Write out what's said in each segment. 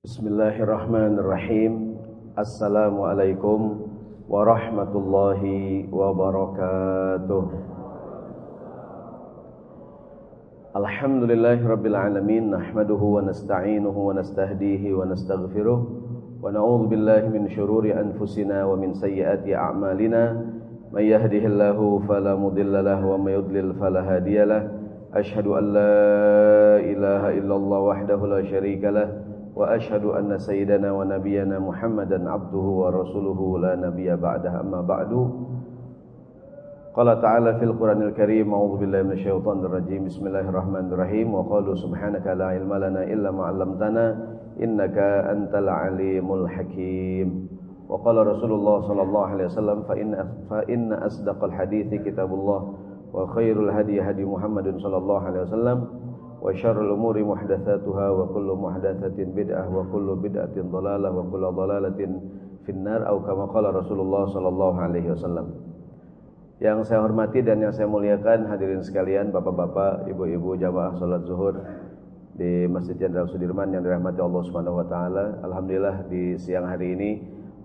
Bismillahirrahmanirrahim. Assalamualaikum warahmatullahi wabarakatuh. Alhamdulillahi rabbil alamin Nahmaduhu wa nasta'inuhu wa nastahdihi wa nastaghfiruh Wa na'udhu billahi min syururi anfusina wa min sayyiati a'malina. Man yahdihillahu falamudillalah wa mayudlil falahadiyalah Ashhadu an la ilaha illallah wahdahu la syarika وأشهد أن سيدنا ونبينا محمدا عبده ورسوله لا نبي بعده أما بعد. قال تعالى في القرآن الكريم أعوذ بالله من الشيطان الرجيم. بسم الله الرحمن الرحيم. وقالوا سبحانك لا علم لنا إلا ما علمتنا إنك أنت العليم الحكيم. وقال رسول الله صلى الله عليه وسلم فإن, فإن أصدق الحديث كتاب الله وخير الهدي هدي محمد صلى الله عليه وسلم وشر الأمور محدثاتها وكل محدثة بدعة وكل بدعة ضلالة وكل ضلالة في النار أو كما قال رسول الله صلى الله عليه وسلم Yang saya hormati dan yang saya muliakan hadirin sekalian, bapak-bapak, ibu-ibu jamaah salat zuhur di Masjid Jenderal Sudirman yang dirahmati Allah Subhanahu wa taala. Alhamdulillah di siang hari ini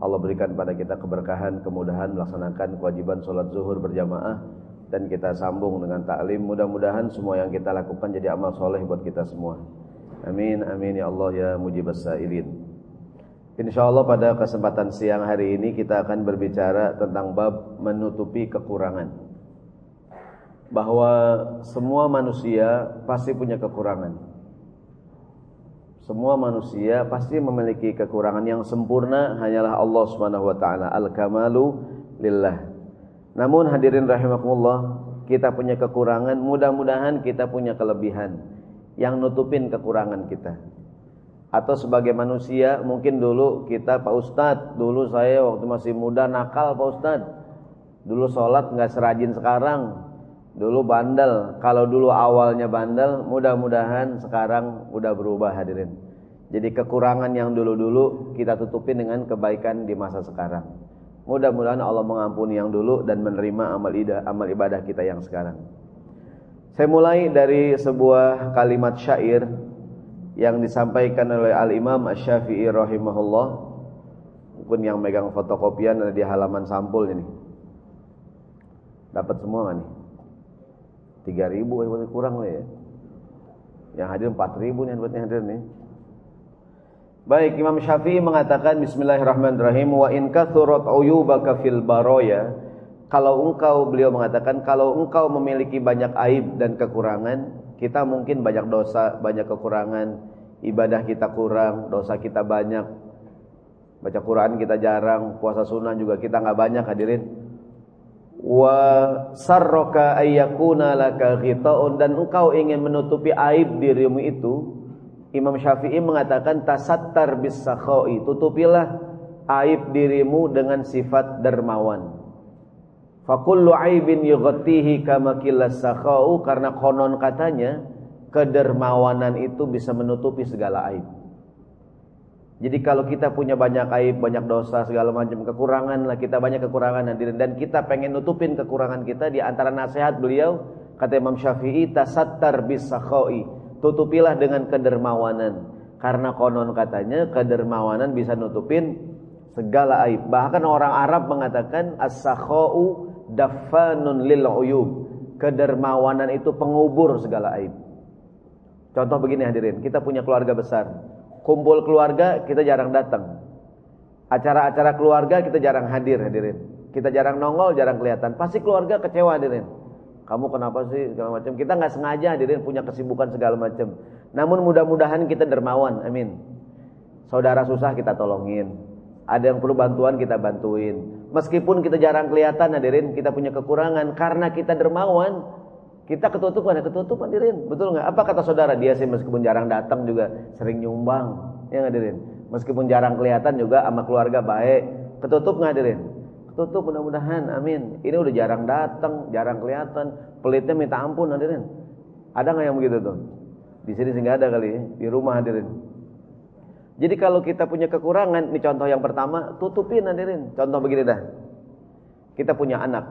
Allah berikan pada kita keberkahan, kemudahan melaksanakan kewajiban salat zuhur berjamaah dan kita sambung dengan taklim. Mudah-mudahan semua yang kita lakukan jadi amal soleh buat kita semua. Amin, amin ya Allah ya mujibas sa'ilin. InsyaAllah pada kesempatan siang hari ini kita akan berbicara tentang bab menutupi kekurangan. Bahwa semua manusia pasti punya kekurangan. Semua manusia pasti memiliki kekurangan yang sempurna hanyalah Allah Subhanahu wa taala. Al-kamalu lillah. Namun hadirin rahimakumullah, kita punya kekurangan, mudah-mudahan kita punya kelebihan yang nutupin kekurangan kita. Atau sebagai manusia, mungkin dulu kita Pak Ustadz, dulu saya waktu masih muda nakal Pak Ustadz. Dulu sholat nggak serajin sekarang, dulu bandel. Kalau dulu awalnya bandel, mudah-mudahan sekarang udah berubah hadirin. Jadi kekurangan yang dulu-dulu kita tutupin dengan kebaikan di masa sekarang. Mudah-mudahan Allah mengampuni yang dulu dan menerima amal ibadah, amal ibadah kita yang sekarang. Saya mulai dari sebuah kalimat syair yang disampaikan oleh Al-Imam Asy-Syafi'i rahimahullah. Mungkin yang megang fotokopian ada di halaman sampul ini. Dapat semua enggak nih? 3000 kurang lah ya. Yang hadir 4000 nih buat yang hadir nih. Baik, Imam Syafi'i mengatakan bismillahirrahmanirrahim wa in kathurat uyubaka fil baroya kalau engkau beliau mengatakan kalau engkau memiliki banyak aib dan kekurangan, kita mungkin banyak dosa, banyak kekurangan, ibadah kita kurang, dosa kita banyak. Baca Quran kita jarang, puasa sunnah juga kita nggak banyak hadirin. Wa sarroka ayyakuna laka ghitaun dan engkau ingin menutupi aib dirimu itu, Imam Syafi'i mengatakan tasattar bis sakhoi, tutupilah aib dirimu dengan sifat dermawan. Fakullu aibin yughtihi kama sakhau karena konon katanya kedermawanan itu bisa menutupi segala aib. Jadi kalau kita punya banyak aib, banyak dosa, segala macam kekurangan lah kita banyak kekurangan dan kita pengen nutupin kekurangan kita di antara nasihat beliau kata Imam Syafi'i tasattar bis sakhoi tutupilah dengan kedermawanan. Karena konon katanya kedermawanan bisa nutupin segala aib. Bahkan orang Arab mengatakan as-sakhau dafanun lil uyub. Kedermawanan itu pengubur segala aib. Contoh begini hadirin kita punya keluarga besar. Kumpul keluarga kita jarang datang. Acara-acara keluarga kita jarang hadir hadirin. Kita jarang nongol jarang kelihatan. Pasti keluarga kecewa hadirin kamu kenapa sih segala macam. Kita nggak sengaja hadirin punya kesibukan segala macam. Namun mudah-mudahan kita dermawan. Amin. Saudara susah kita tolongin. Ada yang perlu bantuan kita bantuin. Meskipun kita jarang kelihatan hadirin, kita punya kekurangan karena kita dermawan. Kita ketutup ada ketutup hadirin. Betul nggak? Apa kata saudara? Dia sih meskipun jarang datang juga sering nyumbang. Ya hadirin. Meskipun jarang kelihatan juga sama keluarga baik. Ketutup nggak hadirin? Tutup mudah-mudahan, amin. Ini udah jarang datang, jarang kelihatan. Pelitnya minta ampun hadirin. Ada nggak yang begitu tuh? Di sini sih ada kali, ya. di rumah hadirin. Jadi kalau kita punya kekurangan, ini contoh yang pertama, tutupin hadirin. Contoh begini dah. Kita punya anak.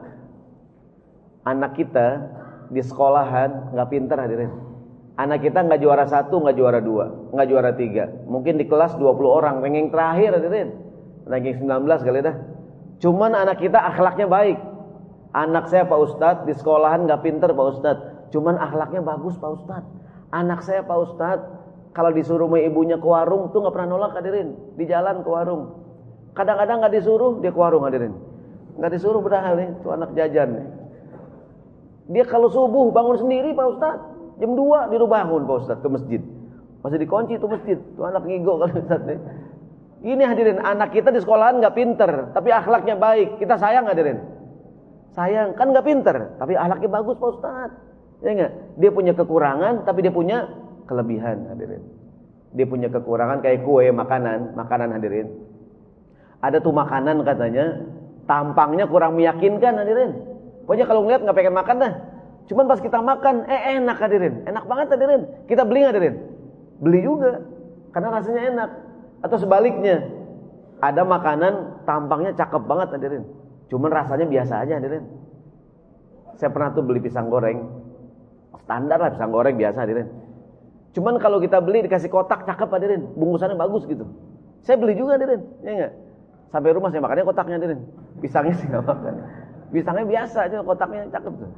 Anak kita di sekolahan nggak pintar hadirin. Anak kita nggak juara satu, nggak juara dua, nggak juara tiga. Mungkin di kelas 20 orang, ranking terakhir hadirin. Ranking 19 kali dah. Cuman anak kita akhlaknya baik. Anak saya Pak Ustadz di sekolahan nggak pinter Pak Ustadz. Cuman akhlaknya bagus Pak Ustadz. Anak saya Pak Ustadz kalau disuruh sama ibunya ke warung tuh nggak pernah nolak hadirin. Di jalan ke warung. Kadang-kadang nggak disuruh dia ke warung hadirin. Nggak disuruh berhal nih, tuh anak jajan nih. Dia kalau subuh bangun sendiri Pak Ustadz. Jam 2 dia bangun Pak Ustaz ke masjid. Masih dikunci itu masjid. Tuh anak ngigo kan Ustaz nih. Ini hadirin, anak kita di sekolahan nggak pinter, tapi akhlaknya baik. Kita sayang hadirin. Sayang, kan nggak pinter, tapi akhlaknya bagus Pak Ustaz. Ya enggak? Dia punya kekurangan, tapi dia punya kelebihan hadirin. Dia punya kekurangan kayak kue, makanan, makanan hadirin. Ada tuh makanan katanya, tampangnya kurang meyakinkan hadirin. Pokoknya kalau ngeliat nggak pengen makan dah. Cuman pas kita makan, eh enak hadirin. Enak banget hadirin. Kita beli hadirin? Beli juga. Karena rasanya enak. Atau sebaliknya. Ada makanan tampangnya cakep banget hadirin. Cuman rasanya biasa aja hadirin. Saya pernah tuh beli pisang goreng. Standar lah pisang goreng biasa hadirin. Cuman kalau kita beli dikasih kotak cakep hadirin. Bungkusannya bagus gitu. Saya beli juga hadirin. Ya enggak? Sampai rumah saya makannya kotaknya hadirin. Pisangnya sih enggak makan. Pisangnya biasa aja kotaknya cakep tuh.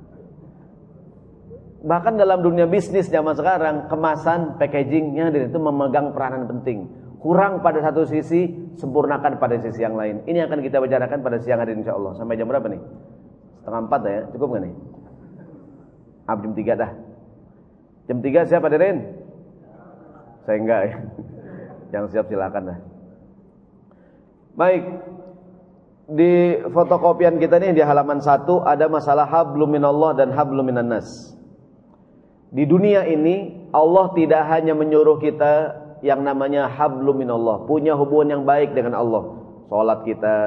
Bahkan dalam dunia bisnis zaman sekarang, kemasan, packagingnya itu memegang peranan penting. Kurang pada satu sisi, sempurnakan pada sisi yang lain. Ini akan kita bicarakan pada siang hari insya Allah. Sampai jam berapa nih? Setengah empat ya, cukup gak nih? Ab jam tiga dah. Jam tiga siapa Dirin? Saya enggak ya. Yang siap silakan dah. Baik. Di fotokopian kita nih di halaman satu ada masalah hablum minallah dan hablum minan nas. Di dunia ini Allah tidak hanya menyuruh kita yang namanya hablum minallah, punya hubungan yang baik dengan Allah. Salat kita,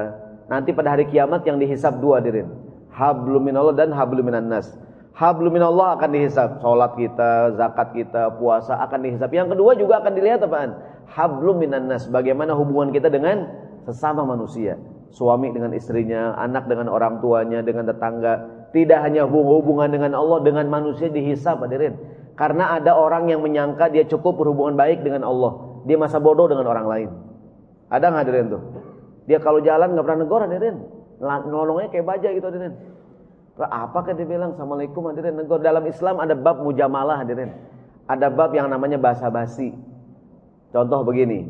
nanti pada hari kiamat yang dihisab dua dirin. Hablum minallah dan hablum minan nas. Hablum minallah akan dihisab, salat kita, zakat kita, puasa akan dihisab. Yang kedua juga akan dilihat apaan? Hablum minan nas, bagaimana hubungan kita dengan sesama manusia. Suami dengan istrinya, anak dengan orang tuanya, dengan tetangga, tidak hanya hubungan dengan Allah, dengan manusia dihisap hadirin. Karena ada orang yang menyangka dia cukup berhubungan baik dengan Allah. Dia masa bodoh dengan orang lain. Ada nggak hadirin tuh? Dia kalau jalan nggak pernah negor hadirin. Nolongnya kayak baja gitu hadirin. Apa kan dia bilang Assalamualaikum hadirin negor. Dalam Islam ada bab mujamalah hadirin. Ada bab yang namanya basa-basi. Contoh begini.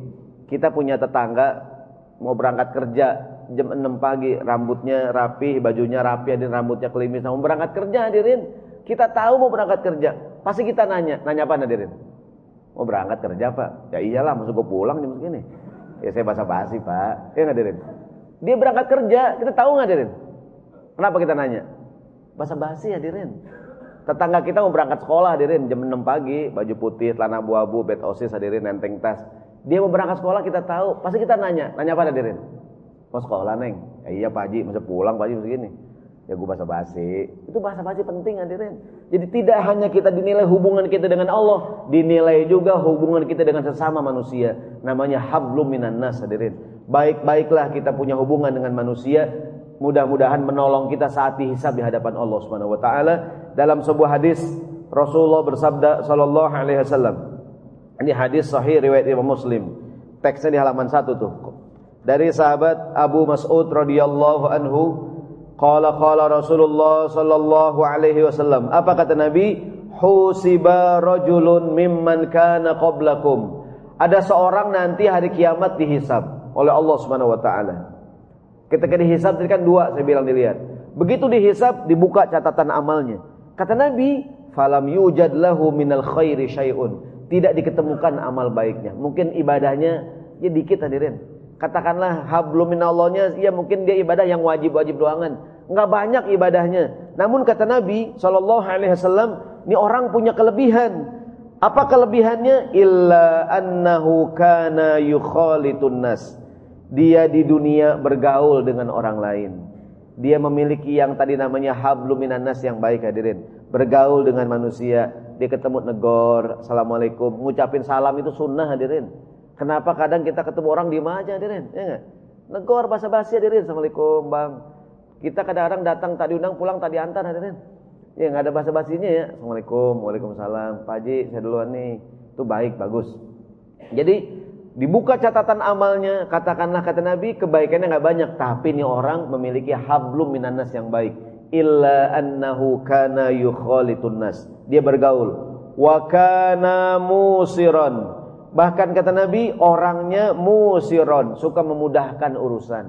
Kita punya tetangga mau berangkat kerja jam 6 pagi, rambutnya rapi, bajunya rapi, hadirin rambutnya klimis, mau berangkat kerja hadirin. Kita tahu mau berangkat kerja, pasti kita nanya, nanya apa hadirin? Mau berangkat kerja pak? Ya iyalah, masuk gue pulang jam segini. Ya saya bahasa basi pak, ya hadirin. Dia berangkat kerja, kita tahu nggak hadirin? Kenapa kita nanya? Bahasa basi hadirin. Tetangga kita mau berangkat sekolah hadirin jam 6 pagi, baju putih, celana abu-abu, bed osis hadirin, nenteng tas. Dia mau berangkat sekolah kita tahu, pasti kita nanya, nanya apa hadirin? Mau sekolah neng? Ya, iya Pak Haji, masa pulang Pak Haji begini. Ya gue bahasa basi. Itu bahasa basi penting hadirin. Jadi tidak hanya kita dinilai hubungan kita dengan Allah, dinilai juga hubungan kita dengan sesama manusia. Namanya hablum minan nas hadirin. Baik-baiklah kita punya hubungan dengan manusia. Mudah-mudahan menolong kita saat dihisab di hadapan Allah Subhanahu wa taala. Dalam sebuah hadis Rasulullah bersabda sallallahu alaihi wasallam. Ini hadis sahih riwayat Imam Muslim. Teksnya di halaman 1 tuh dari sahabat Abu Mas'ud radhiyallahu anhu qala qala Rasulullah sallallahu alaihi wasallam. Apa kata Nabi? Husiba rajulun mimman kana qablakum. Ada seorang nanti hari kiamat dihisab oleh Allah Subhanahu wa taala. Ketika dihisab tadi kan dua saya bilang dilihat. Begitu dihisab dibuka catatan amalnya. Kata Nabi falam yujad lahu minal khairi syai'un. Tidak diketemukan amal baiknya. Mungkin ibadahnya ya dikit hadirin katakanlah hablum minallahnya. Ya mungkin dia ibadah yang wajib-wajib doangan. Enggak banyak ibadahnya. Namun kata Nabi sallallahu alaihi wasallam ini orang punya kelebihan. Apa kelebihannya? Illa annahu kana yukhalitun nas. Dia di dunia bergaul dengan orang lain. Dia memiliki yang tadi namanya hablum minannas yang baik hadirin. Bergaul dengan manusia. Dia ketemu negor assalamualaikum. Ngucapin salam itu sunnah hadirin Kenapa kadang kita ketemu orang di aja hadirin? Ya enggak? Negor bahasa basi hadirin. Assalamualaikum bang. Kita kadang-kadang datang tak diundang pulang tak diantar hadirin. Ya nggak ada bahasa basinya ya. Assalamualaikum, waalaikumsalam. Pak Haji, saya duluan nih. Itu baik, bagus. Jadi dibuka catatan amalnya, katakanlah kata Nabi kebaikannya nggak banyak, tapi ini orang memiliki hablum minanas yang baik. Illa annahu kana yukhalitun nas. Dia bergaul. Wa kana musiran. Bahkan kata Nabi orangnya musiron, suka memudahkan urusan.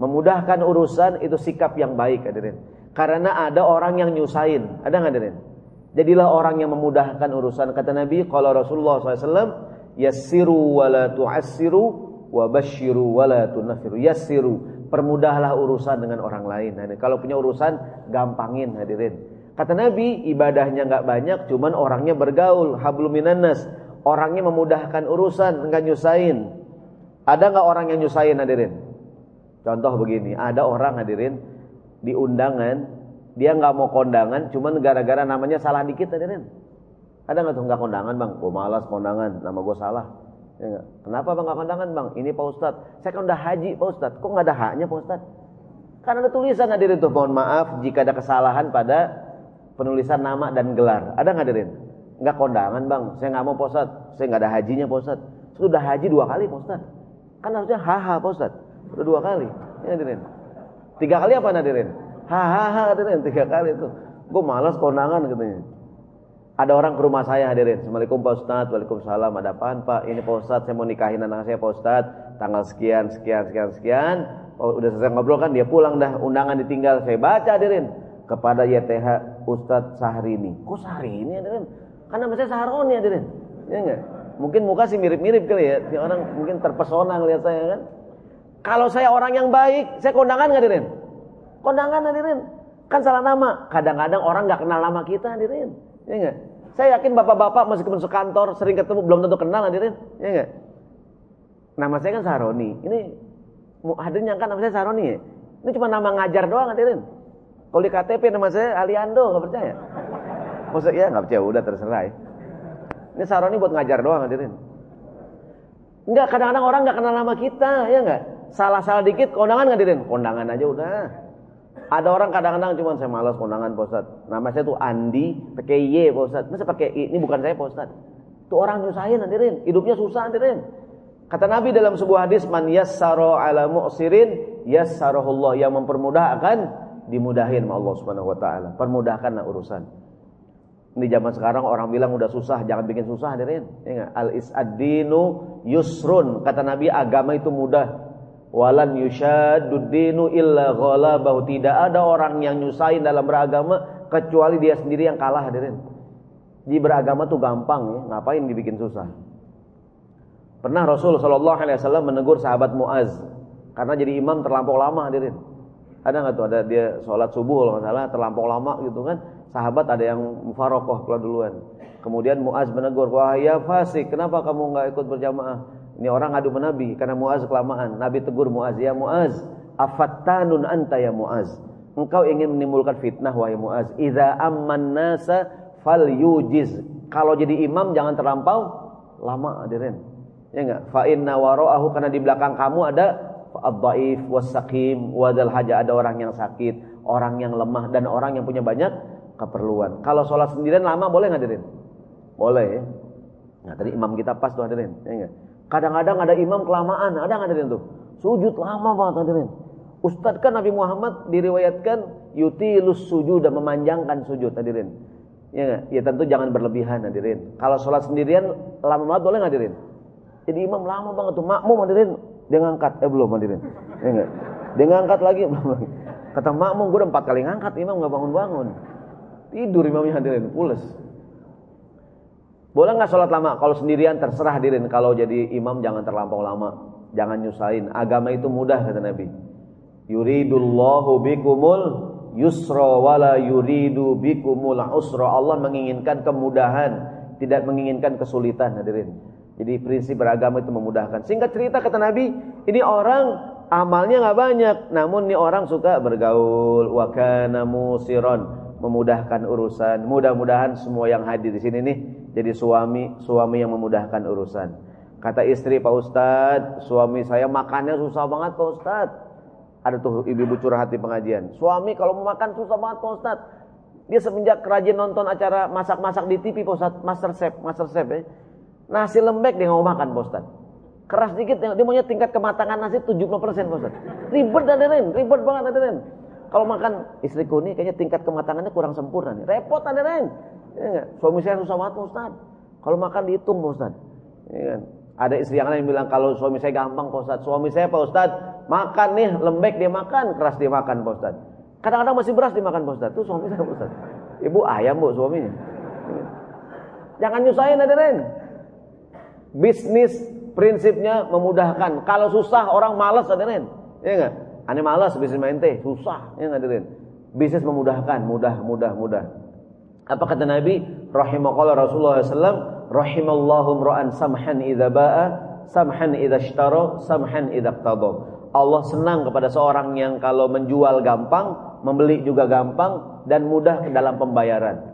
Memudahkan urusan itu sikap yang baik hadirin. Karena ada orang yang nyusahin, ada nggak hadirin? Jadilah orang yang memudahkan urusan. Kata Nabi, kalau Rasulullah SAW, yassiru wa la tu'assiru wa basyiru wa la tunafiru. Yassiru, permudahlah urusan dengan orang lain. Nah, kalau punya urusan, gampangin hadirin. Kata Nabi, ibadahnya nggak banyak, cuman orangnya bergaul, habluminanas orangnya memudahkan urusan, enggak nyusahin. Ada enggak orang yang nyusahin hadirin? Contoh begini, ada orang hadirin di undangan, dia enggak mau kondangan, cuman gara-gara namanya salah dikit hadirin. Ada enggak tuh enggak kondangan bang? Gue malas kondangan, nama gue salah. Ya? Kenapa bang enggak kondangan bang? Ini Pak Ustadz, saya kan udah haji Pak Ustadz, kok enggak ada haknya Pak Ustadz? Kan ada tulisan hadirin tuh, mohon maaf jika ada kesalahan pada penulisan nama dan gelar. Ada enggak hadirin? Enggak kondangan bang, saya nggak mau posat, saya nggak ada hajinya posat. Sudah haji dua kali posat. Kan harusnya haha posat, sudah dua kali. Ya hadirin. Tiga kali apa hadirin? Hahaha hadirin, tiga kali itu. Gue malas kondangan katanya. Ada orang ke rumah saya hadirin. Assalamualaikum Pak Ustadz. Waalaikumsalam. Ada apaan Pak? Ini Ustadz. Saya mau nikahin anak saya Ustadz. Tanggal sekian, sekian, sekian, sekian. Oh, udah selesai ngobrol kan dia pulang dah. Undangan ditinggal. Saya baca hadirin. Kepada YTH Ustadz Sahrini. Kok Sahrini hadirin? Karena saya Saharoni hadirin. Ya enggak? Mungkin muka sih mirip-mirip kali ya. Orang mungkin terpesona ngelihat saya kan. Kalau saya orang yang baik, saya kondangan nggak hadirin? Kondangan hadirin. Kan salah nama. Kadang-kadang orang nggak kenal nama kita hadirin. Ya enggak? Saya yakin bapak-bapak meskipun sekantor sering ketemu belum tentu kenal hadirin. Ya enggak? Nama saya kan Saharoni. Ini hadirin yang kan nama saya Saharoni ya? Ini cuma nama ngajar doang hadirin. Kalau di KTP nama saya Aliando, nggak percaya? Maksudnya ya nggak percaya udah terserah ya. Ini Saroni buat ngajar doang hadirin. Enggak, kadang-kadang orang nggak kenal nama kita, ya enggak? Salah-salah dikit kondangan ngadirin, kondangan aja udah. Ada orang kadang-kadang cuma saya malas kondangan Pak Nama saya tuh Andi, pakai Y Pak Masa pakai I? Ini bukan saya Ustaz. Itu orang nyusahin hadirin, hidupnya susah hadirin. Kata Nabi dalam sebuah hadis, "Man yassara 'ala mu'sirin yassarahullah." Yang mempermudah akan dimudahin sama Allah Subhanahu wa taala. Permudahkanlah urusan. Di zaman sekarang orang bilang udah susah, jangan bikin susah hadirin. Ya Al isadinu yusrun. Kata Nabi agama itu mudah. Walan yushadduddinu illa ghalabahu. Tidak ada orang yang nyusahin dalam beragama kecuali dia sendiri yang kalah hadirin. Di beragama tuh gampang ya, ngapain dibikin susah. Pernah Rasul Shallallahu Alaihi Wasallam menegur sahabat Muaz karena jadi imam terlampau lama hadirin. Ada nggak tuh ada dia sholat subuh kalau nggak salah terlampau lama gitu kan? sahabat ada yang mufarokoh keluar duluan. Kemudian Muaz menegur, wah ya fasik, kenapa kamu nggak ikut berjamaah? Ini orang adu Nabi karena Muaz kelamaan. Nabi tegur Muaz, ya Muaz, afattanun anta ya Muaz. Engkau ingin menimbulkan fitnah wahai Muaz. Idza amman nasa fal yujiz. Kalau jadi imam jangan terlampau lama hadirin. Ya enggak? Fa inna wara'ahu karena di belakang kamu ada ad-dhaif was-saqim wa haja ada orang yang sakit, orang yang lemah dan orang yang punya banyak keperluan. Kalau sholat sendirian lama boleh nggak hadirin? Boleh ya. Nah tadi imam kita pas tuh hadirin. Ya Kadang-kadang ada imam kelamaan, ada hadirin tuh? Sujud lama banget hadirin. Ustadz kan Nabi Muhammad diriwayatkan yutilus sujud dan memanjangkan sujud hadirin. Ya? Ya tentu jangan berlebihan hadirin. Kalau sholat sendirian lama banget boleh hadirin? Jadi imam lama banget tuh makmum hadirin. Dia ngangkat, eh belum hadirin. Ya gak? Dia ngangkat lagi belum lagi. Kata makmum gue udah empat kali ngangkat imam nggak bangun-bangun. Tidur imamnya hadirin, pules. Boleh nggak sholat lama? Kalau sendirian terserah hadirin. Kalau jadi imam jangan terlampau lama. Jangan nyusahin. Agama itu mudah kata Nabi. Yuridullahu bikumul yusra wala yuridu bikumul usra. Allah menginginkan kemudahan, tidak menginginkan kesulitan hadirin. Jadi prinsip beragama itu memudahkan. Singkat cerita kata Nabi, ini orang amalnya nggak banyak, namun ini orang suka bergaul. Wa kana musiron memudahkan urusan. Mudah-mudahan semua yang hadir di sini nih jadi suami suami yang memudahkan urusan. Kata istri Pak Ustadz, suami saya makannya susah banget Pak Ustadz. Ada tuh ibu-ibu curhat di pengajian. Suami kalau mau makan susah banget Pak Ustadz. Dia semenjak rajin nonton acara masak-masak di TV Pak Ustaz, Master Chef, Master Chef ya. Nasi lembek dia mau makan Pak Ustaz. Keras dikit dia maunya tingkat kematangan nasi 70% Pak Ustaz. Ribet hadirin, ribet banget hadirin. Kalau makan istriku ini kayaknya tingkat kematangannya kurang sempurna nih. Repot hadirin. Ya, Suami saya susah banget Pak Ustaz. Kalau makan dihitung Pak Ustaz. Ya, kan? Ada istri yang lain bilang kalau suami saya gampang Pak Ustaz. Suami saya Pak Ustaz makan nih lembek dia makan, keras dia makan Pak Ustaz. Kadang-kadang masih beras dimakan Pak Ustaz. Itu suami saya Pak Ustaz. Ibu ayam Bu suaminya. Jangan nyusahin hadirin. Bisnis prinsipnya memudahkan. Kalau susah orang malas hadirin. Iya enggak? Ane malas bisnis main teh, susah. Ya hadirin. Bisnis memudahkan, mudah, mudah, mudah. Apa kata Nabi? Rahimakallah Rasulullah SAW rahimallahu ra'an samhan idza ba'a samhan idza ishtara samhan iqtada Allah senang kepada seorang yang kalau menjual gampang, membeli juga gampang dan mudah dalam pembayaran.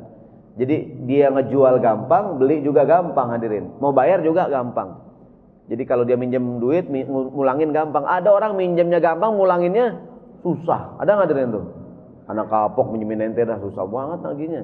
Jadi dia ngejual gampang, beli juga gampang hadirin. Mau bayar juga gampang. Jadi kalau dia minjem duit, mulangin gampang. Ada orang minjemnya gampang, mulanginnya susah. Ada nggak hadirin tuh? Anak kapok minjemin ente dah susah banget naginya.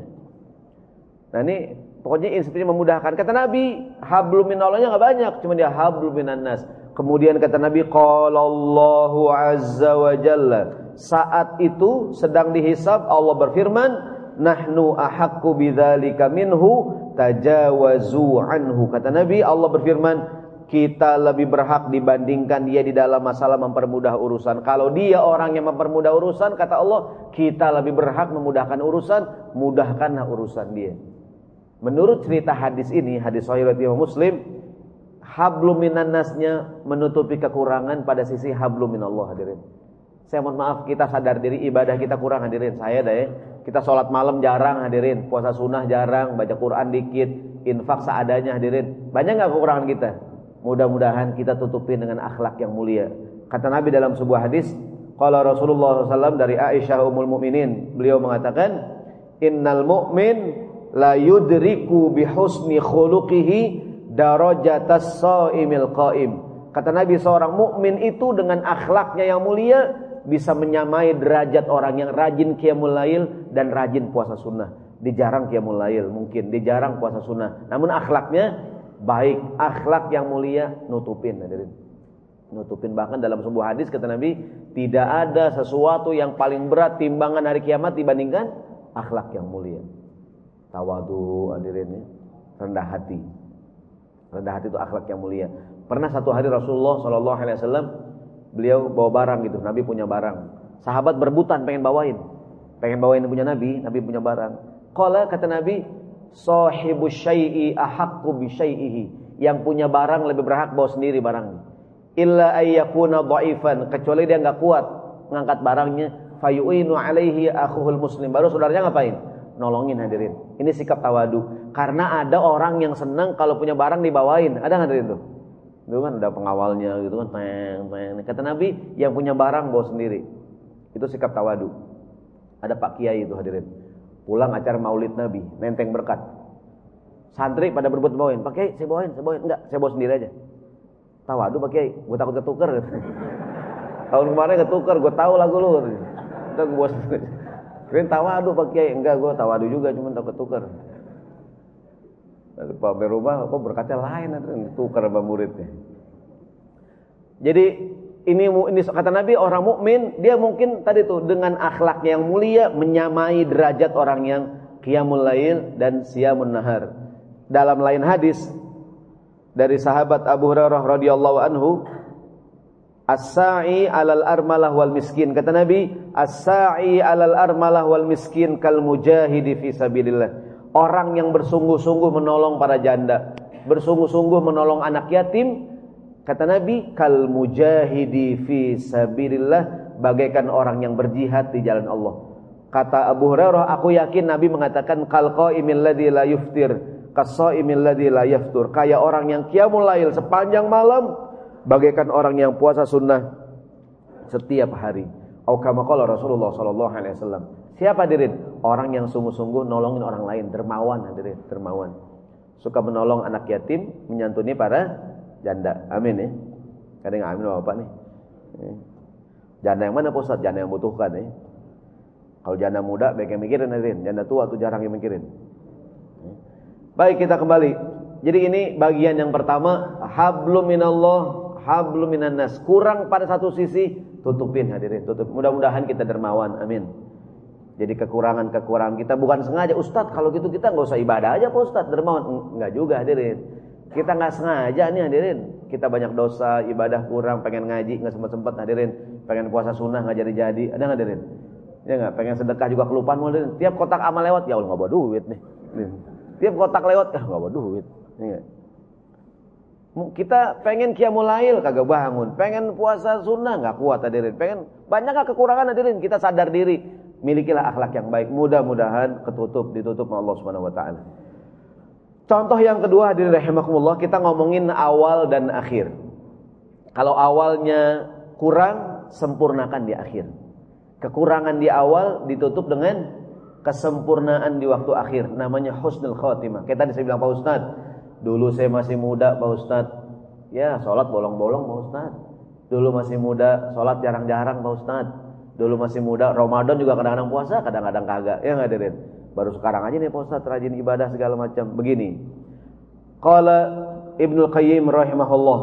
Nah ini Pokoknya inspirasi memudahkan. Kata Nabi, hablum minallahnya nggak banyak, cuma dia hablum minannas. Kemudian kata Nabi, qala Allahu azza wa jalla. Saat itu sedang dihisab Allah berfirman, nahnu ahaqqu bidzalika minhu tajawazu anhu. Kata Nabi, Allah berfirman, kita lebih berhak dibandingkan dia di dalam masalah mempermudah urusan. Kalau dia orang yang mempermudah urusan, kata Allah, kita lebih berhak memudahkan urusan, mudahkanlah urusan dia. Menurut cerita hadis ini, hadis sahih riwayat Muslim, hablum minan nasnya menutupi kekurangan pada sisi hablum minallah hadirin. Saya mohon maaf kita sadar diri ibadah kita kurang hadirin. Saya ya. Kita sholat malam jarang hadirin, puasa sunnah jarang, baca Quran dikit, infak seadanya hadirin. Banyak nggak kekurangan kita? Mudah-mudahan kita tutupin dengan akhlak yang mulia. Kata Nabi dalam sebuah hadis, kalau Rasulullah SAW dari Aisyah Ummul Mukminin, beliau mengatakan, Innal mu'min la yudriku bihusni khuluqihi darajatas saimil qaim. Kata Nabi seorang mukmin itu dengan akhlaknya yang mulia bisa menyamai derajat orang yang rajin qiyamul dan rajin puasa sunnah. Dijarang qiyamul lail mungkin, dijarang puasa sunnah. Namun akhlaknya baik, akhlak yang mulia nutupin hadirin. Nutupin. Bahkan dalam sebuah hadis kata Nabi, tidak ada sesuatu yang paling berat timbangan hari kiamat dibandingkan akhlak yang mulia. Tawadu hadirin ya. rendah hati. Rendah hati itu akhlak yang mulia. Pernah satu hari Rasulullah Shallallahu Alaihi Wasallam beliau bawa barang gitu. Nabi punya barang. Sahabat berebutan pengen bawain pengen bawain punya Nabi Nabi punya barang Kala kata Nabi sahibu syai'i ahaqqu bi syai'ihi yang punya barang lebih berhak bawa sendiri barangnya illa ayyakuna dhaifan kecuali dia nggak kuat ngangkat barangnya fayu'inu alaihi akhuhul muslim baru saudaranya ngapain nolongin hadirin. Ini sikap tawadu. Karena ada orang yang senang kalau punya barang dibawain. Ada nggak hadirin tuh? Itu kan ada pengawalnya gitu kan. Teng, teng. Kata Nabi, yang punya barang bawa sendiri. Itu sikap tawadu. Ada Pak Kiai itu hadirin. Pulang acara maulid Nabi, nenteng berkat. Santri pada berebut bawain. Pak Kiai, saya bawain, saya bawain. Enggak, saya bawa sendiri aja. Tawadu Pak Kiai, gue takut ketuker. Tahun kemarin ketuker, gue tahu lagu lu. Itu gue. Kalian tawadu Pak Kiai, enggak gue tawadu juga cuma takut tukar. Dari Pak rumah kok berkata lain tukar sama muridnya. Jadi ini ini kata Nabi orang mukmin dia mungkin tadi tuh dengan akhlak yang mulia menyamai derajat orang yang qiyamul lail dan siamun nahar. Dalam lain hadis dari sahabat Abu Hurairah radhiyallahu anhu As-sa'i alal armalah wal miskin. Kata Nabi, as-sa'i alal armalah wal miskin kal mujahidi fi sabilillah. Orang yang bersungguh-sungguh menolong para janda, bersungguh-sungguh menolong anak yatim, kata Nabi, kal mujahidi fi sabilillah, bagaikan orang yang berjihad di jalan Allah. Kata Abu Hurairah, aku yakin Nabi mengatakan kal qaimil ladzi la yuftir, qasaimil ladzi la yaftur. Kayak orang yang qiyamul lail sepanjang malam bagaikan orang yang puasa sunnah setiap hari. Atau kama Rasulullah sallallahu alaihi wasallam. Siapa hadirin? Orang yang sungguh-sungguh nolongin orang lain, dermawan hadirin, dermawan. Suka menolong anak yatim, menyantuni para janda. Amin ya. Kadang amin Bapak nih. Janda yang mana Pak Janda yang butuhkan ya. Kalau janda muda baik yang mikirin hadirin, janda tua tuh jarang yang mikirin. Baik kita kembali. Jadi ini bagian yang pertama, hablum minallah, hablum minan nas. Kurang pada satu sisi, tutupin hadirin, tutup. Mudah-mudahan kita dermawan. Amin. Jadi kekurangan-kekurangan kita bukan sengaja Ustadz kalau gitu kita nggak usah ibadah aja Pak Ustadz dermawan Nggak juga hadirin Kita nggak sengaja nih hadirin. Kita banyak dosa, ibadah kurang, pengen ngaji nggak sempat-sempat hadirin. Pengen puasa sunnah nggak jadi-jadi. Ada nggak hadirin? Ya nggak, pengen sedekah juga kelupaan hadirin? Tiap kotak amal lewat, ya Allah nggak bawa duit nih. Tiap kotak lewat, ya nggak bawa duit. Ya. Kita pengen kiamulail kagak bangun. Pengen puasa sunnah nggak kuat hadirin. Pengen banyak kekurangan hadirin? Kita sadar diri. Milikilah akhlak yang baik. Mudah-mudahan ketutup ditutup Allah Subhanahu wa taala. Contoh yang kedua hadirin rahimakumullah, kita ngomongin awal dan akhir. Kalau awalnya kurang, sempurnakan di akhir. Kekurangan di awal ditutup dengan kesempurnaan di waktu akhir. Namanya husnul khatimah. Kita tadi saya bilang Pak Ustaz, dulu saya masih muda Pak Ustaz. Ya, sholat bolong-bolong Pak Ustaz. Dulu masih muda, sholat jarang-jarang Pak Ustaz Dulu masih muda, Ramadan juga kadang-kadang puasa, kadang-kadang kagak. Ya nggak Deden? Baru sekarang aja nih Pak Ustaz rajin ibadah segala macam. Begini. Qala Ibnu Qayyim rahimahullah.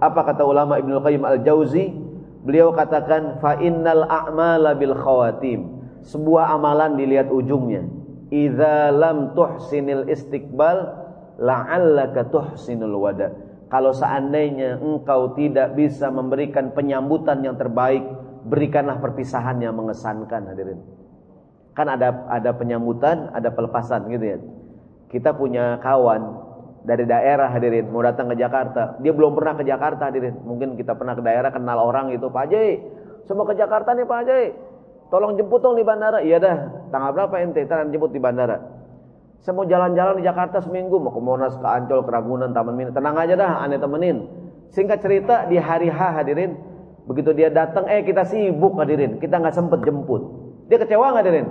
Apa kata ulama Ibnu Qayyim Al-Jauzi? Beliau katakan fa innal a'mala bil khawatim. Sebuah amalan dilihat ujungnya. Idza lam tuhsinil istiqbal la'allaka tuhsinul wada. Kalau seandainya engkau tidak bisa memberikan penyambutan yang terbaik berikanlah perpisahan yang mengesankan hadirin. Kan ada ada penyambutan, ada pelepasan gitu ya. Kita punya kawan dari daerah hadirin mau datang ke Jakarta. Dia belum pernah ke Jakarta hadirin. Mungkin kita pernah ke daerah kenal orang itu, Pak Haji. Semua ke Jakarta nih Pak Haji. Tolong jemput dong di bandara. Iya dah. Tanggal berapa ente? Ntar jemput di bandara. Saya mau jalan-jalan di Jakarta seminggu, mau ke Monas, ke Ancol, ke Ragunan, Taman Mini. Tenang aja dah, aneh temenin. Singkat cerita di hari H hadirin, Begitu dia datang, eh kita sibuk hadirin, kita nggak sempet jemput. Dia kecewa nggak hadirin?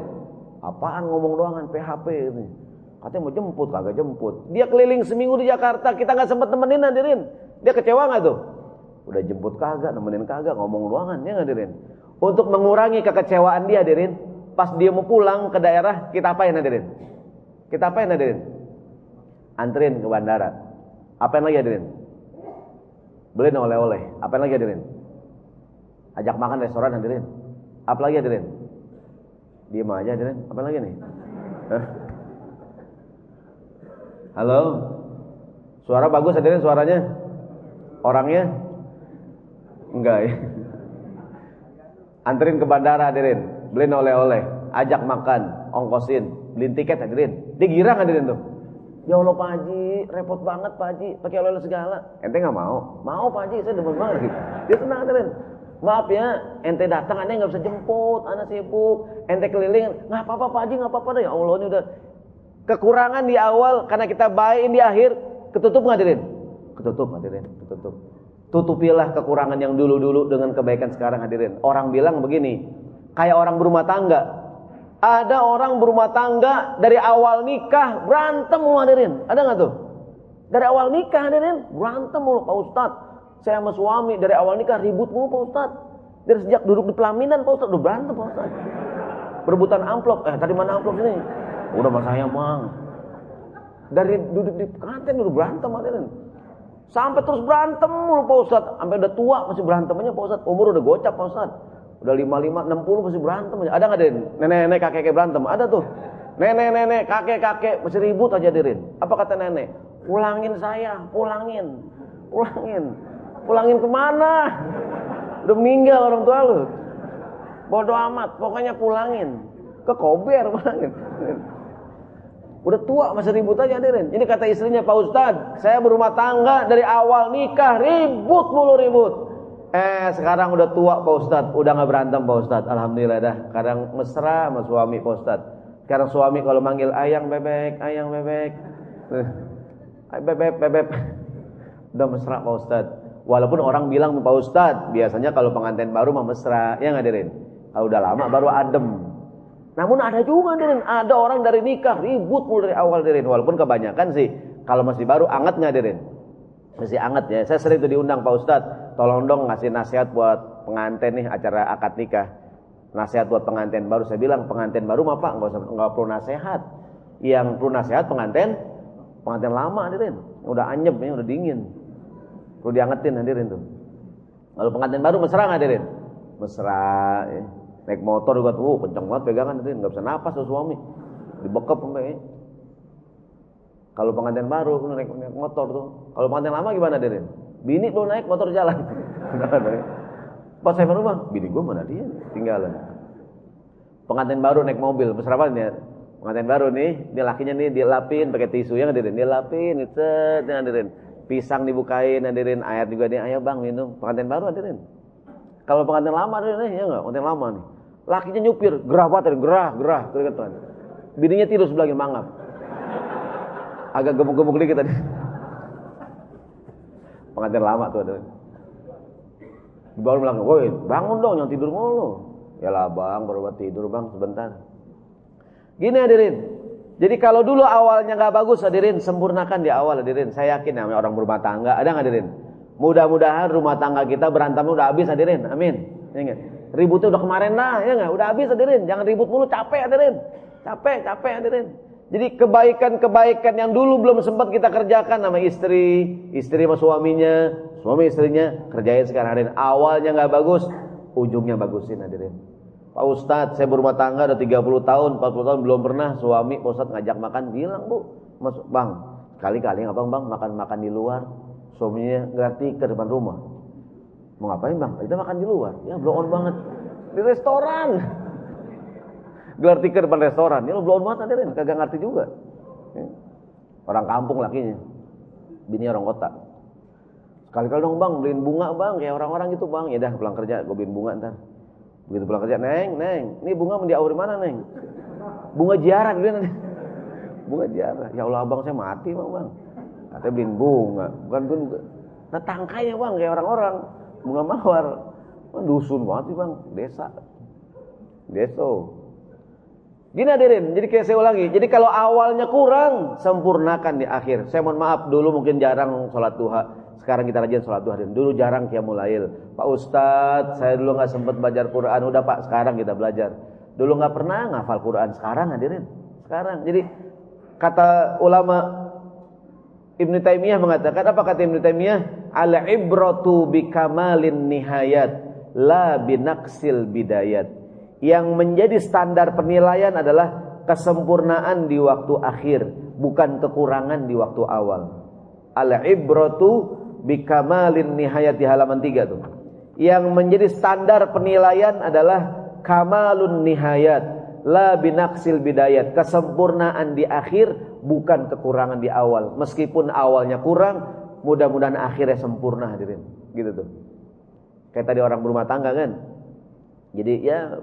Apaan ngomong doangan PHP ini? Katanya mau jemput, kagak jemput. Dia keliling seminggu di Jakarta, kita nggak sempet temenin hadirin. Dia kecewa nggak tuh? Udah jemput kagak, nemenin kagak, ngomong doangan, ya hadirin. Untuk mengurangi kekecewaan dia hadirin, pas dia mau pulang ke daerah, kita apain hadirin? Kita apain hadirin? Anterin ke bandara. Apain lagi hadirin? Beliin oleh-oleh. Apain lagi hadirin? Ajak makan restoran hadirin. Apa lagi hadirin? Diam aja hadirin. Apa lagi nih? Halo? Suara bagus hadirin suaranya? Orangnya? Enggak ya. Anterin ke bandara hadirin. Beliin oleh-oleh. Ajak makan. Ongkosin. Beliin tiket hadirin. Dia girang hadirin tuh. Ya Allah Pak Haji, repot banget Pak Haji, pakai oleh-oleh segala. Ente nggak mau? Mau Pak Haji, saya demen banget. Dia tenang hadirin. Maaf ya, ente datang ente nggak bisa jemput, anak sibuk, ente keliling, nggak apa-apa Pak Haji, nggak apa-apa. Ya Allah ini udah kekurangan di awal karena kita baik di akhir, ketutup ngadirin, ketutup ngadirin, ketutup. Tutupilah kekurangan yang dulu-dulu dengan kebaikan sekarang hadirin. Orang bilang begini, kayak orang berumah tangga. Ada orang berumah tangga dari awal nikah berantem mulu hadirin. Ada nggak tuh? Dari awal nikah hadirin berantem mulu Pak Ustadz saya sama suami dari awal nikah ribut mulu Pak Ustaz. Dari sejak duduk di pelaminan Pak Ustaz udah berantem Pak Ustaz. Berebutan amplop. Eh tadi mana amplop ini? Udah mas saya mang. Dari duduk di kantin udah berantem hadirin. Sampai terus berantem mulu Pak Ustaz. Sampai udah tua masih berantemnya Pak Ustaz. Umur udah gocap Pak Ustaz. Udah 55, 60 masih berantem aja. Ada nggak Din? Nenek-nenek kakek-kakek berantem? Ada tuh. Nenek-nenek kakek-kakek masih ribut aja Dirin. Apa kata nenek? Pulangin saya, pulangin. Pulangin. Pulangin ke mana? Udah meninggal orang tua lu. Bodoh amat, pokoknya pulangin. Ke Kober pulangin. Udah tua masih ribut aja hadirin. Ini kata istrinya Pak Ustad, saya berumah tangga dari awal nikah ribut mulu ribut. Eh sekarang udah tua Pak Ustad, udah nggak berantem Pak Ustad. Alhamdulillah dah. Kadang mesra sama suami Pak Ustad. Sekarang suami kalau manggil ayang bebek, ayang bebek, eh, bebek bebek, udah mesra Pak Ustad. Walaupun orang bilang Pak Ustadz, biasanya kalau pengantin baru mah mesra, ya ngadirin. Kalau udah lama baru adem. Namun ada juga ngadirin, ada orang dari nikah ribut mulai dari awal ngadirin. Walaupun kebanyakan sih kalau masih baru anget ngadirin. Masih anget ya. Saya sering tuh diundang Pak Ustadz, tolong dong ngasih nasihat buat pengantin nih acara akad nikah. Nasihat buat pengantin baru saya bilang pengantin baru mah Pak nggak nggak perlu nasihat. Yang perlu nasihat pengantin pengantin lama hadirin. Udah anyep ya, udah dingin. Perlu diangetin hadirin tuh. Lalu pengantin baru mesra hadirin? Mesra. Ya. Naik motor juga tuh, uh, kenceng banget pegangan hadirin, nggak bisa napas tuh suami. Dibekep sampai. Ya. Kalau pengantin baru naik, naik motor tuh. Kalau pengantin lama gimana hadirin? Bini belum naik motor jalan. Pas saya rumah, bini gue mana dia? Tinggalan. Pengantin baru naik mobil, mesra banget ya. Pengantin baru nih, dia lakinya nih dilapin pakai tisu ya hadirin, dilapin, set, hadirin. Pisang dibukain hadirin, air juga dia, ayo bang minum. Pengantin baru hadirin. Kalau pengantin lama hadirin, ya enggak, pengantin lama nih. Lakinya nyupir, gerah banget, gerah, gerah, keringetan. Bininya tidur sebelahnya mangap. Agak gemuk-gemuk dikit tadi. Pengantin lama tuh hadirin. Baru bilang, woi bangun dong, yang tidur mulu. Ya lah bang, baru tidur bang, sebentar. Gini hadirin, jadi kalau dulu awalnya nggak bagus hadirin, sempurnakan di awal hadirin. Saya yakin namanya orang berumah tangga, ada nggak hadirin? Mudah-mudahan rumah tangga kita berantem udah habis hadirin, amin. Ingat, ributnya udah kemarin lah, ya nggak? Udah habis hadirin, jangan ribut mulu, capek hadirin. Capek, capek hadirin. Jadi kebaikan-kebaikan yang dulu belum sempat kita kerjakan nama istri, istri sama suaminya, suami istrinya kerjain sekarang hadirin. Awalnya nggak bagus, ujungnya bagusin hadirin. Pak Ustadz, saya berumah tangga udah 30 tahun, 40 tahun belum pernah suami Pak Ustadz ngajak makan, bilang bu, masuk bang, kali-kali ngapa bang makan-makan di luar, suaminya ngerti ke depan rumah. Mau ngapain bang? Kita makan di luar, ya blow on banget di restoran. Gelar tikar depan restoran, ya lo blow on banget hadirin, kagak ngerti juga. Orang kampung lakinya, bini orang kota. Sekali-kali dong bang, beliin bunga bang, kayak orang-orang gitu bang. Ya dah pulang kerja, gue beliin bunga ntar. Begitu pulang kerja, neng, neng, ini bunga mau diauri mana neng? Bunga jiarah dia nanti. Bunga jiarah. Ya Allah abang saya mati bang bang. Katanya beliin bunga, bukan bunga. Nah tangkainya bang kayak orang-orang bunga mawar. Man, dusun banget sih bang, desa. Deso. Gini hadirin, jadi kayak saya ulangi. Jadi kalau awalnya kurang, sempurnakan di akhir. Saya mohon maaf dulu mungkin jarang sholat duha. Sekarang kita rajin sholat duha. Dulu jarang qiyamul lail. Pak Ustadz, saya dulu nggak sempat belajar Quran. Udah Pak, sekarang kita belajar. Dulu nggak pernah ngafal Quran. Sekarang hadirin. Sekarang. Jadi kata ulama Ibn Taimiyah mengatakan apa kata Ibn Taimiyah? Al ibratu bikamalin nihayat la binaksil bidayat. Yang menjadi standar penilaian adalah kesempurnaan di waktu akhir, bukan kekurangan di waktu awal. Al ibratu bikamalin nihayat di halaman 3 tuh. Yang menjadi standar penilaian adalah kamalun nihayat la binaksil bidayat, kesempurnaan di akhir bukan kekurangan di awal. Meskipun awalnya kurang, mudah-mudahan akhirnya sempurna hadirin. Gitu tuh. Kayak tadi orang berumah tangga kan. Jadi ya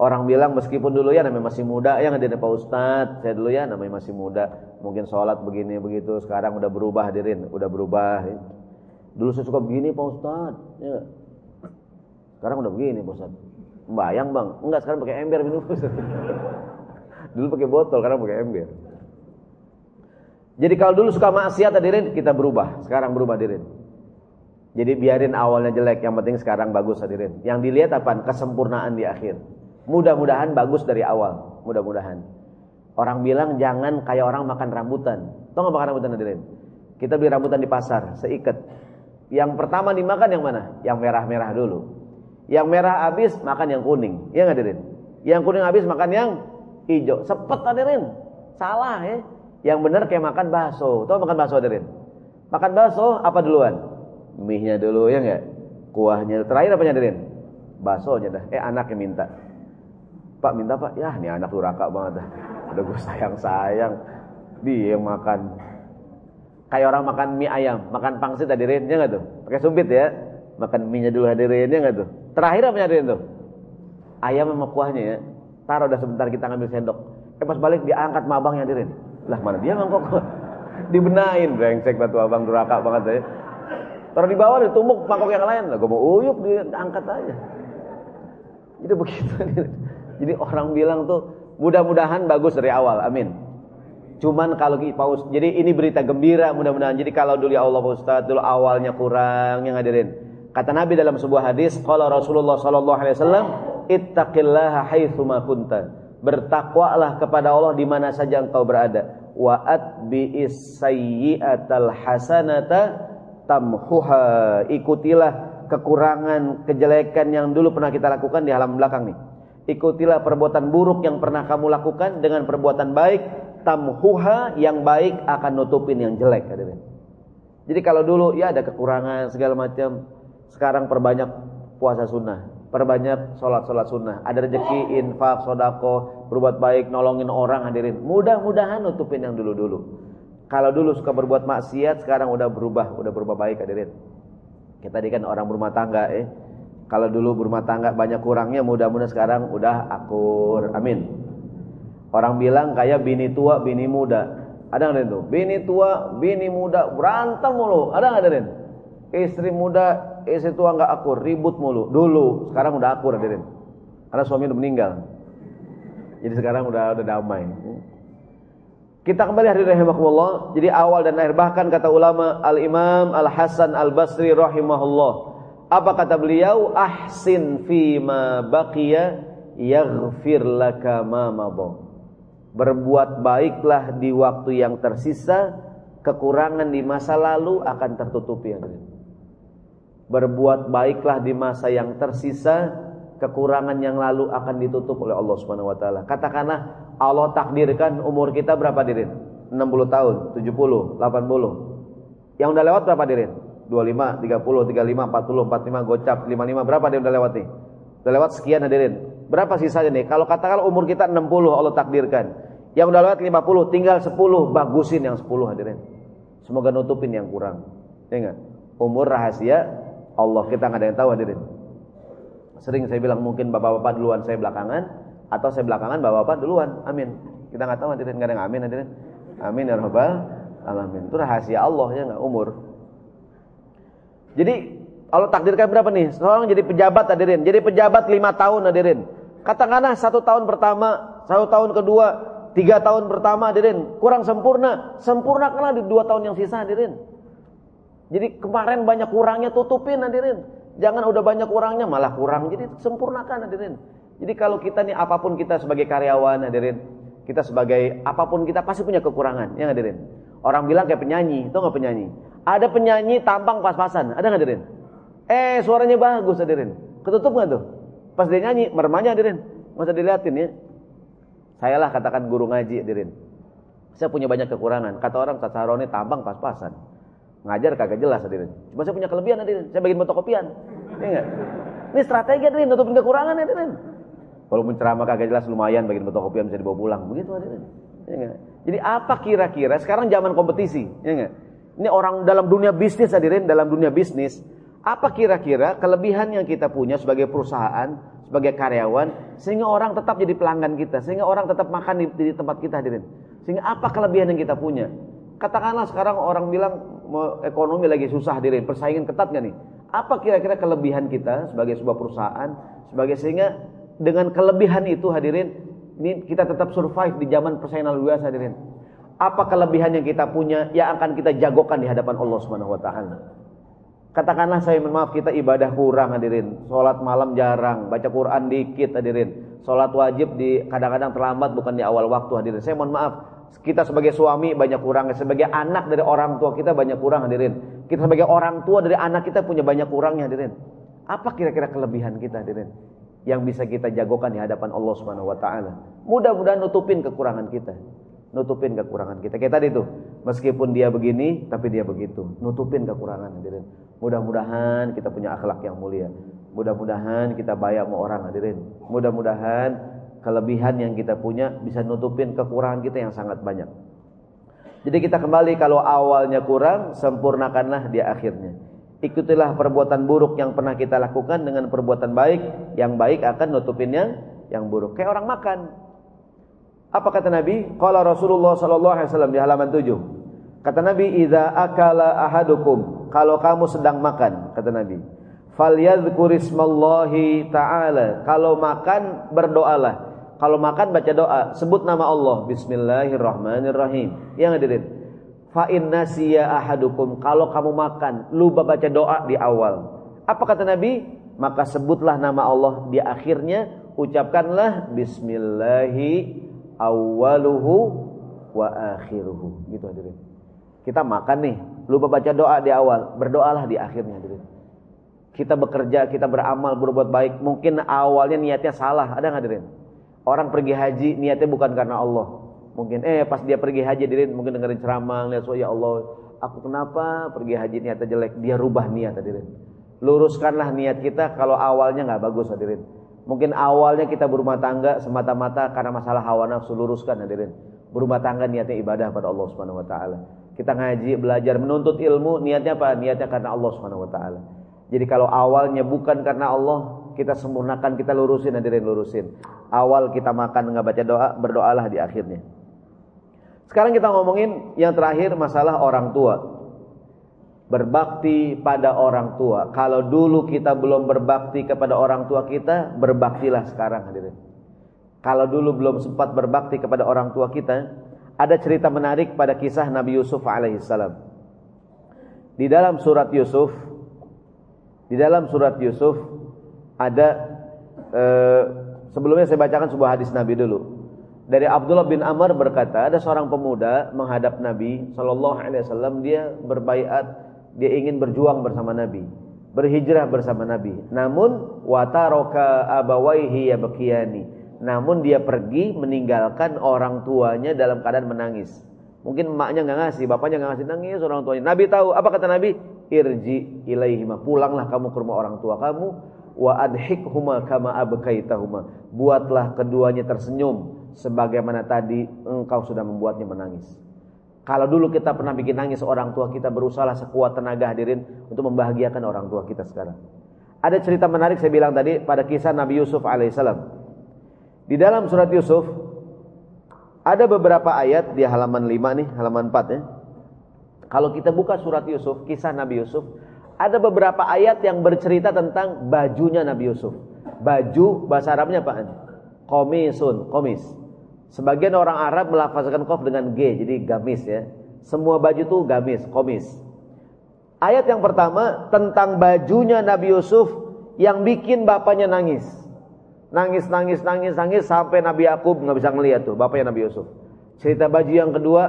orang bilang meskipun dulu ya namanya masih muda ya hadirin Pak Ustadz saya dulu ya namanya masih muda mungkin sholat begini begitu sekarang udah berubah hadirin udah berubah. Dulu saya suka begini Pak Ustaz. Ya. Sekarang udah begini Pak Ustaz. Bayang bang. Enggak sekarang pakai ember minum Ustaz. dulu pakai botol, sekarang pakai ember. Jadi kalau dulu suka maksiat hadirin, kita berubah. Sekarang berubah hadirin. Jadi biarin awalnya jelek, yang penting sekarang bagus hadirin. Yang dilihat apa? Kesempurnaan di akhir. Mudah-mudahan bagus dari awal. Mudah-mudahan. Orang bilang jangan kayak orang makan rambutan. Tahu nggak makan rambutan hadirin? Kita beli rambutan di pasar, seikat. Yang pertama dimakan yang mana? Yang merah-merah dulu. Yang merah habis makan yang kuning. Ya hadirin? Yang kuning habis makan yang hijau. Sepet hadirin. Salah ya. Yang benar kayak makan bakso. Tahu makan bakso hadirin? Makan bakso apa duluan? Mie-nya dulu ya enggak? Kuahnya terakhir apa hadirin? Baksonya dah. Eh anaknya minta. Pak minta pak, ya ini anak duraka banget dah. Udah gue sayang-sayang. Dia yang makan Kayak orang makan mie ayam, makan pangsit hadirin, ya enggak tuh? Pakai sumpit ya. Makan mie-nya dulu hadirin, ya enggak tuh? Terakhir apa hadirin tuh? Ayam sama kuahnya ya. Taruh udah sebentar kita ngambil sendok. Eh pas balik diangkat mabang hadirin. Lah mana dia mangkok? Dibenain, brengsek batu abang duraka banget ya. Taruh di bawah ditumbuk mangkok yang lain. Lah gue mau uyuk diangkat aja. Jadi begitu. Jadi orang bilang tuh mudah-mudahan bagus dari awal. Amin. Cuman kalau paus, jadi ini berita gembira mudah-mudahan. Jadi kalau dulu ya Allah Ustaz, dulu awalnya kurang yang hadirin. Kata Nabi dalam sebuah hadis, kalau Rasulullah sallallahu alaihi wasallam, ittaqillaha haitsu. Bertakwalah kepada Allah di mana saja engkau berada. Wa atbi'is sayyi'atal hasanata tamhuha. Ikutilah kekurangan, kejelekan yang dulu pernah kita lakukan di halaman belakang nih. Ikutilah perbuatan buruk yang pernah kamu lakukan dengan perbuatan baik, tamhuha yang baik akan nutupin yang jelek hadirin. Jadi kalau dulu ya ada kekurangan segala macam, sekarang perbanyak puasa sunnah, perbanyak sholat-sholat sunnah, ada rezeki, infak, sodako, berbuat baik, nolongin orang hadirin. Mudah-mudahan nutupin yang dulu-dulu. Kalau dulu suka berbuat maksiat, sekarang udah berubah, udah berubah baik hadirin. Kita tadi kan orang berumah tangga eh. Kalau dulu berumah tangga banyak kurangnya, mudah-mudahan sekarang udah akur. Amin. Orang bilang kayak bini tua, bini muda. Ada nggak itu? Bini tua, bini muda berantem mulu. Ada nggak Den? Istri muda, istri tua nggak akur, ribut mulu. Dulu, sekarang udah akur hadirin. Karena suami udah meninggal. Jadi sekarang udah udah damai. Kita kembali hari rahimahullah. Jadi awal dan akhir bahkan kata ulama Al-Imam Al-Hasan Al-Basri rahimahullah. Apa kata beliau? Ahsin fi ma baqiya yaghfir laka ma madha. Berbuat baiklah di waktu yang tersisa, kekurangan di masa lalu akan tertutupi. Berbuat baiklah di masa yang tersisa, kekurangan yang lalu akan ditutup oleh Allah Subhanahu wa. Katakanlah Allah takdirkan umur kita berapa dirin? 60 tahun, 70, 80. Yang udah lewat berapa dirin? 25, 30, 35, 40, 45, gocap, 55. Berapa dia udah lewat nih? Udah lewat sekian hadirin. Berapa sisanya nih? Kalau katakan umur kita 60 Allah takdirkan. Yang udah lewat 50, tinggal 10, bagusin yang 10 hadirin. Semoga nutupin yang kurang. Ya? Umur rahasia Allah kita nggak ada yang tahu hadirin. Sering saya bilang mungkin bapak-bapak duluan saya belakangan atau saya belakangan bapak-bapak duluan. Amin. Kita nggak tahu hadirin nggak ada yang amin hadirin. Amin ya rabbal alamin. Itu rahasia Allah ya nggak umur. Jadi Allah takdirkan berapa nih? Seorang jadi pejabat hadirin. Jadi pejabat lima tahun hadirin. Katakanlah satu tahun pertama, satu tahun kedua, tiga tahun pertama hadirin. Kurang sempurna. Sempurnakanlah di dua tahun yang sisa hadirin. Jadi kemarin banyak kurangnya tutupin hadirin. Jangan udah banyak kurangnya malah kurang. Jadi sempurnakan hadirin. Jadi kalau kita nih apa pun kita sebagai karyawan hadirin, kita sebagai apa pun kita pasti punya kekurangan, ya hadirin. Orang bilang kayak penyanyi, itu nggak penyanyi? Ada penyanyi tampang pas-pasan, ada hadirin? Eh suaranya bagus hadirin, ketutup nggak tuh? Pas dia nyanyi, mermanya hadirin, masa diliatin ya. Saya lah katakan guru ngaji hadirin. Saya punya banyak kekurangan. Kata orang Tasaroni tampang pas-pasan. Ngajar kagak jelas hadirin. Cuma saya punya kelebihan hadirin. Saya bikin fotokopian. Ya Ini strategi hadirin, nutupin kekurangan hadirin. Walaupun ceramah kagak jelas lumayan bagian fotokopi yang bisa dibawa pulang. Begitu ada. Ya Jadi apa kira-kira sekarang zaman kompetisi, ya enggak? Ini orang dalam dunia bisnis hadirin, dalam dunia bisnis, apa kira-kira kelebihan yang kita punya sebagai perusahaan, sebagai karyawan sehingga orang tetap jadi pelanggan kita, sehingga orang tetap makan di, di tempat kita hadirin. Sehingga apa kelebihan yang kita punya? Katakanlah sekarang orang bilang ekonomi lagi susah hadirin, persaingan ketat gak nih? Apa kira-kira kelebihan kita sebagai sebuah perusahaan sebagai sehingga dengan kelebihan itu hadirin, ini kita tetap survive di zaman persaingan luas hadirin. Apa kelebihan yang kita punya yang akan kita jagokan di hadapan Allah Subhanahu wa taala? Katakanlah saya maaf kita ibadah kurang hadirin, salat malam jarang, baca Quran dikit hadirin, salat wajib di kadang-kadang terlambat bukan di awal waktu hadirin. Saya mohon maaf, kita sebagai suami banyak kurang, sebagai anak dari orang tua kita banyak kurang hadirin. Kita sebagai orang tua dari anak kita punya banyak kurangnya hadirin. Apa kira-kira kelebihan kita hadirin? yang bisa kita jagokan di hadapan Allah Subhanahu wa taala. Mudah-mudahan nutupin kekurangan kita. Nutupin kekurangan kita. Kayak tadi tuh, meskipun dia begini tapi dia begitu. Nutupin kekurangan hadirin. Mudah-mudahan kita punya akhlak yang mulia. Mudah-mudahan kita baik sama orang hadirin. Mudah-mudahan kelebihan yang kita punya bisa nutupin kekurangan kita yang sangat banyak. Jadi kita kembali kalau awalnya kurang, sempurnakanlah di akhirnya. Ikutilah perbuatan buruk yang pernah kita lakukan dengan perbuatan baik. Yang baik akan nutupinnya yang buruk. Kayak orang makan. Apa kata Nabi? Qala Rasulullah sallallahu alaihi wasallam di halaman 7. Kata Nabi, "Idza akala ahadukum." Kalau kamu sedang makan, kata Nabi, "Falyadhkurismallahi ta'ala." Kalau makan, berdoalah. Kalau makan baca doa, sebut nama Allah. Bismillahirrahmanirrahim. Yang hadirin, Fa nasiya ahadukum kalau kamu makan lupa baca doa di awal. Apa kata Nabi? maka sebutlah nama Allah di akhirnya, ucapkanlah bismillahi awwaluhu wa akhiruhu. Gitu hadirin. Kita makan nih, lupa baca doa di awal, berdoalah di akhirnya hadirin. Kita bekerja, kita beramal, berbuat baik, mungkin awalnya niatnya salah, ada nggak hadirin? Orang pergi haji niatnya bukan karena Allah. Mungkin eh pas dia pergi haji hadirin mungkin dengerin ceramah, lihat so ya Allah, aku kenapa pergi haji niatnya jelek? Dia rubah niat hadirin luruskanlah niat kita kalau awalnya nggak bagus hadirin. Mungkin awalnya kita berumah tangga semata-mata karena masalah hawa nafsu luruskan hadirin. Berumah tangga niatnya ibadah pada Allah Subhanahu wa taala. Kita ngaji, belajar, menuntut ilmu, niatnya apa? Niatnya karena Allah Subhanahu wa taala. Jadi kalau awalnya bukan karena Allah, kita sempurnakan, kita lurusin hadirin lurusin. Awal kita makan nggak baca doa, berdoalah di akhirnya. Sekarang kita ngomongin yang terakhir masalah orang tua berbakti pada orang tua. Kalau dulu kita belum berbakti kepada orang tua kita, berbaktilah sekarang hadirin. Kalau dulu belum sempat berbakti kepada orang tua kita, ada cerita menarik pada kisah Nabi Yusuf alaihissalam. Di dalam surat Yusuf, di dalam surat Yusuf ada eh, sebelumnya saya bacakan sebuah hadis Nabi dulu. Dari Abdullah bin Amr berkata, ada seorang pemuda menghadap Nabi Shallallahu Alaihi Wasallam dia berbaiat dia ingin berjuang bersama Nabi, berhijrah bersama Nabi. Namun wataroka abawaihi yabkiyani. Namun dia pergi meninggalkan orang tuanya dalam keadaan menangis. Mungkin emaknya nggak ngasih, bapaknya nggak ngasih nangis orang tuanya. Nabi tahu apa kata Nabi? Irji ilaihima. Pulanglah kamu ke rumah orang tua kamu wa adhikhuma kama abkaitahuma. Buatlah keduanya tersenyum sebagaimana tadi engkau sudah membuatnya menangis. Kalau dulu kita pernah bikin nangis orang tua kita berusaha sekuat tenaga hadirin untuk membahagiakan orang tua kita sekarang. Ada cerita menarik saya bilang tadi pada kisah Nabi Yusuf alaihissalam. Di dalam surat Yusuf ada beberapa ayat di halaman 5 nih, halaman 4 ya. Kalau kita buka surat Yusuf, kisah Nabi Yusuf, ada beberapa ayat yang bercerita tentang bajunya Nabi Yusuf. Baju bahasa Arabnya apa? Komisun, komis. Sebagian orang Arab melafazkan kof dengan G, jadi gamis ya. Semua baju itu gamis, komis. Ayat yang pertama tentang bajunya Nabi Yusuf yang bikin bapaknya nangis. Nangis, nangis, nangis, nangis sampai Nabi Yakub nggak bisa ngelihat tuh bapaknya Nabi Yusuf. Cerita baju yang kedua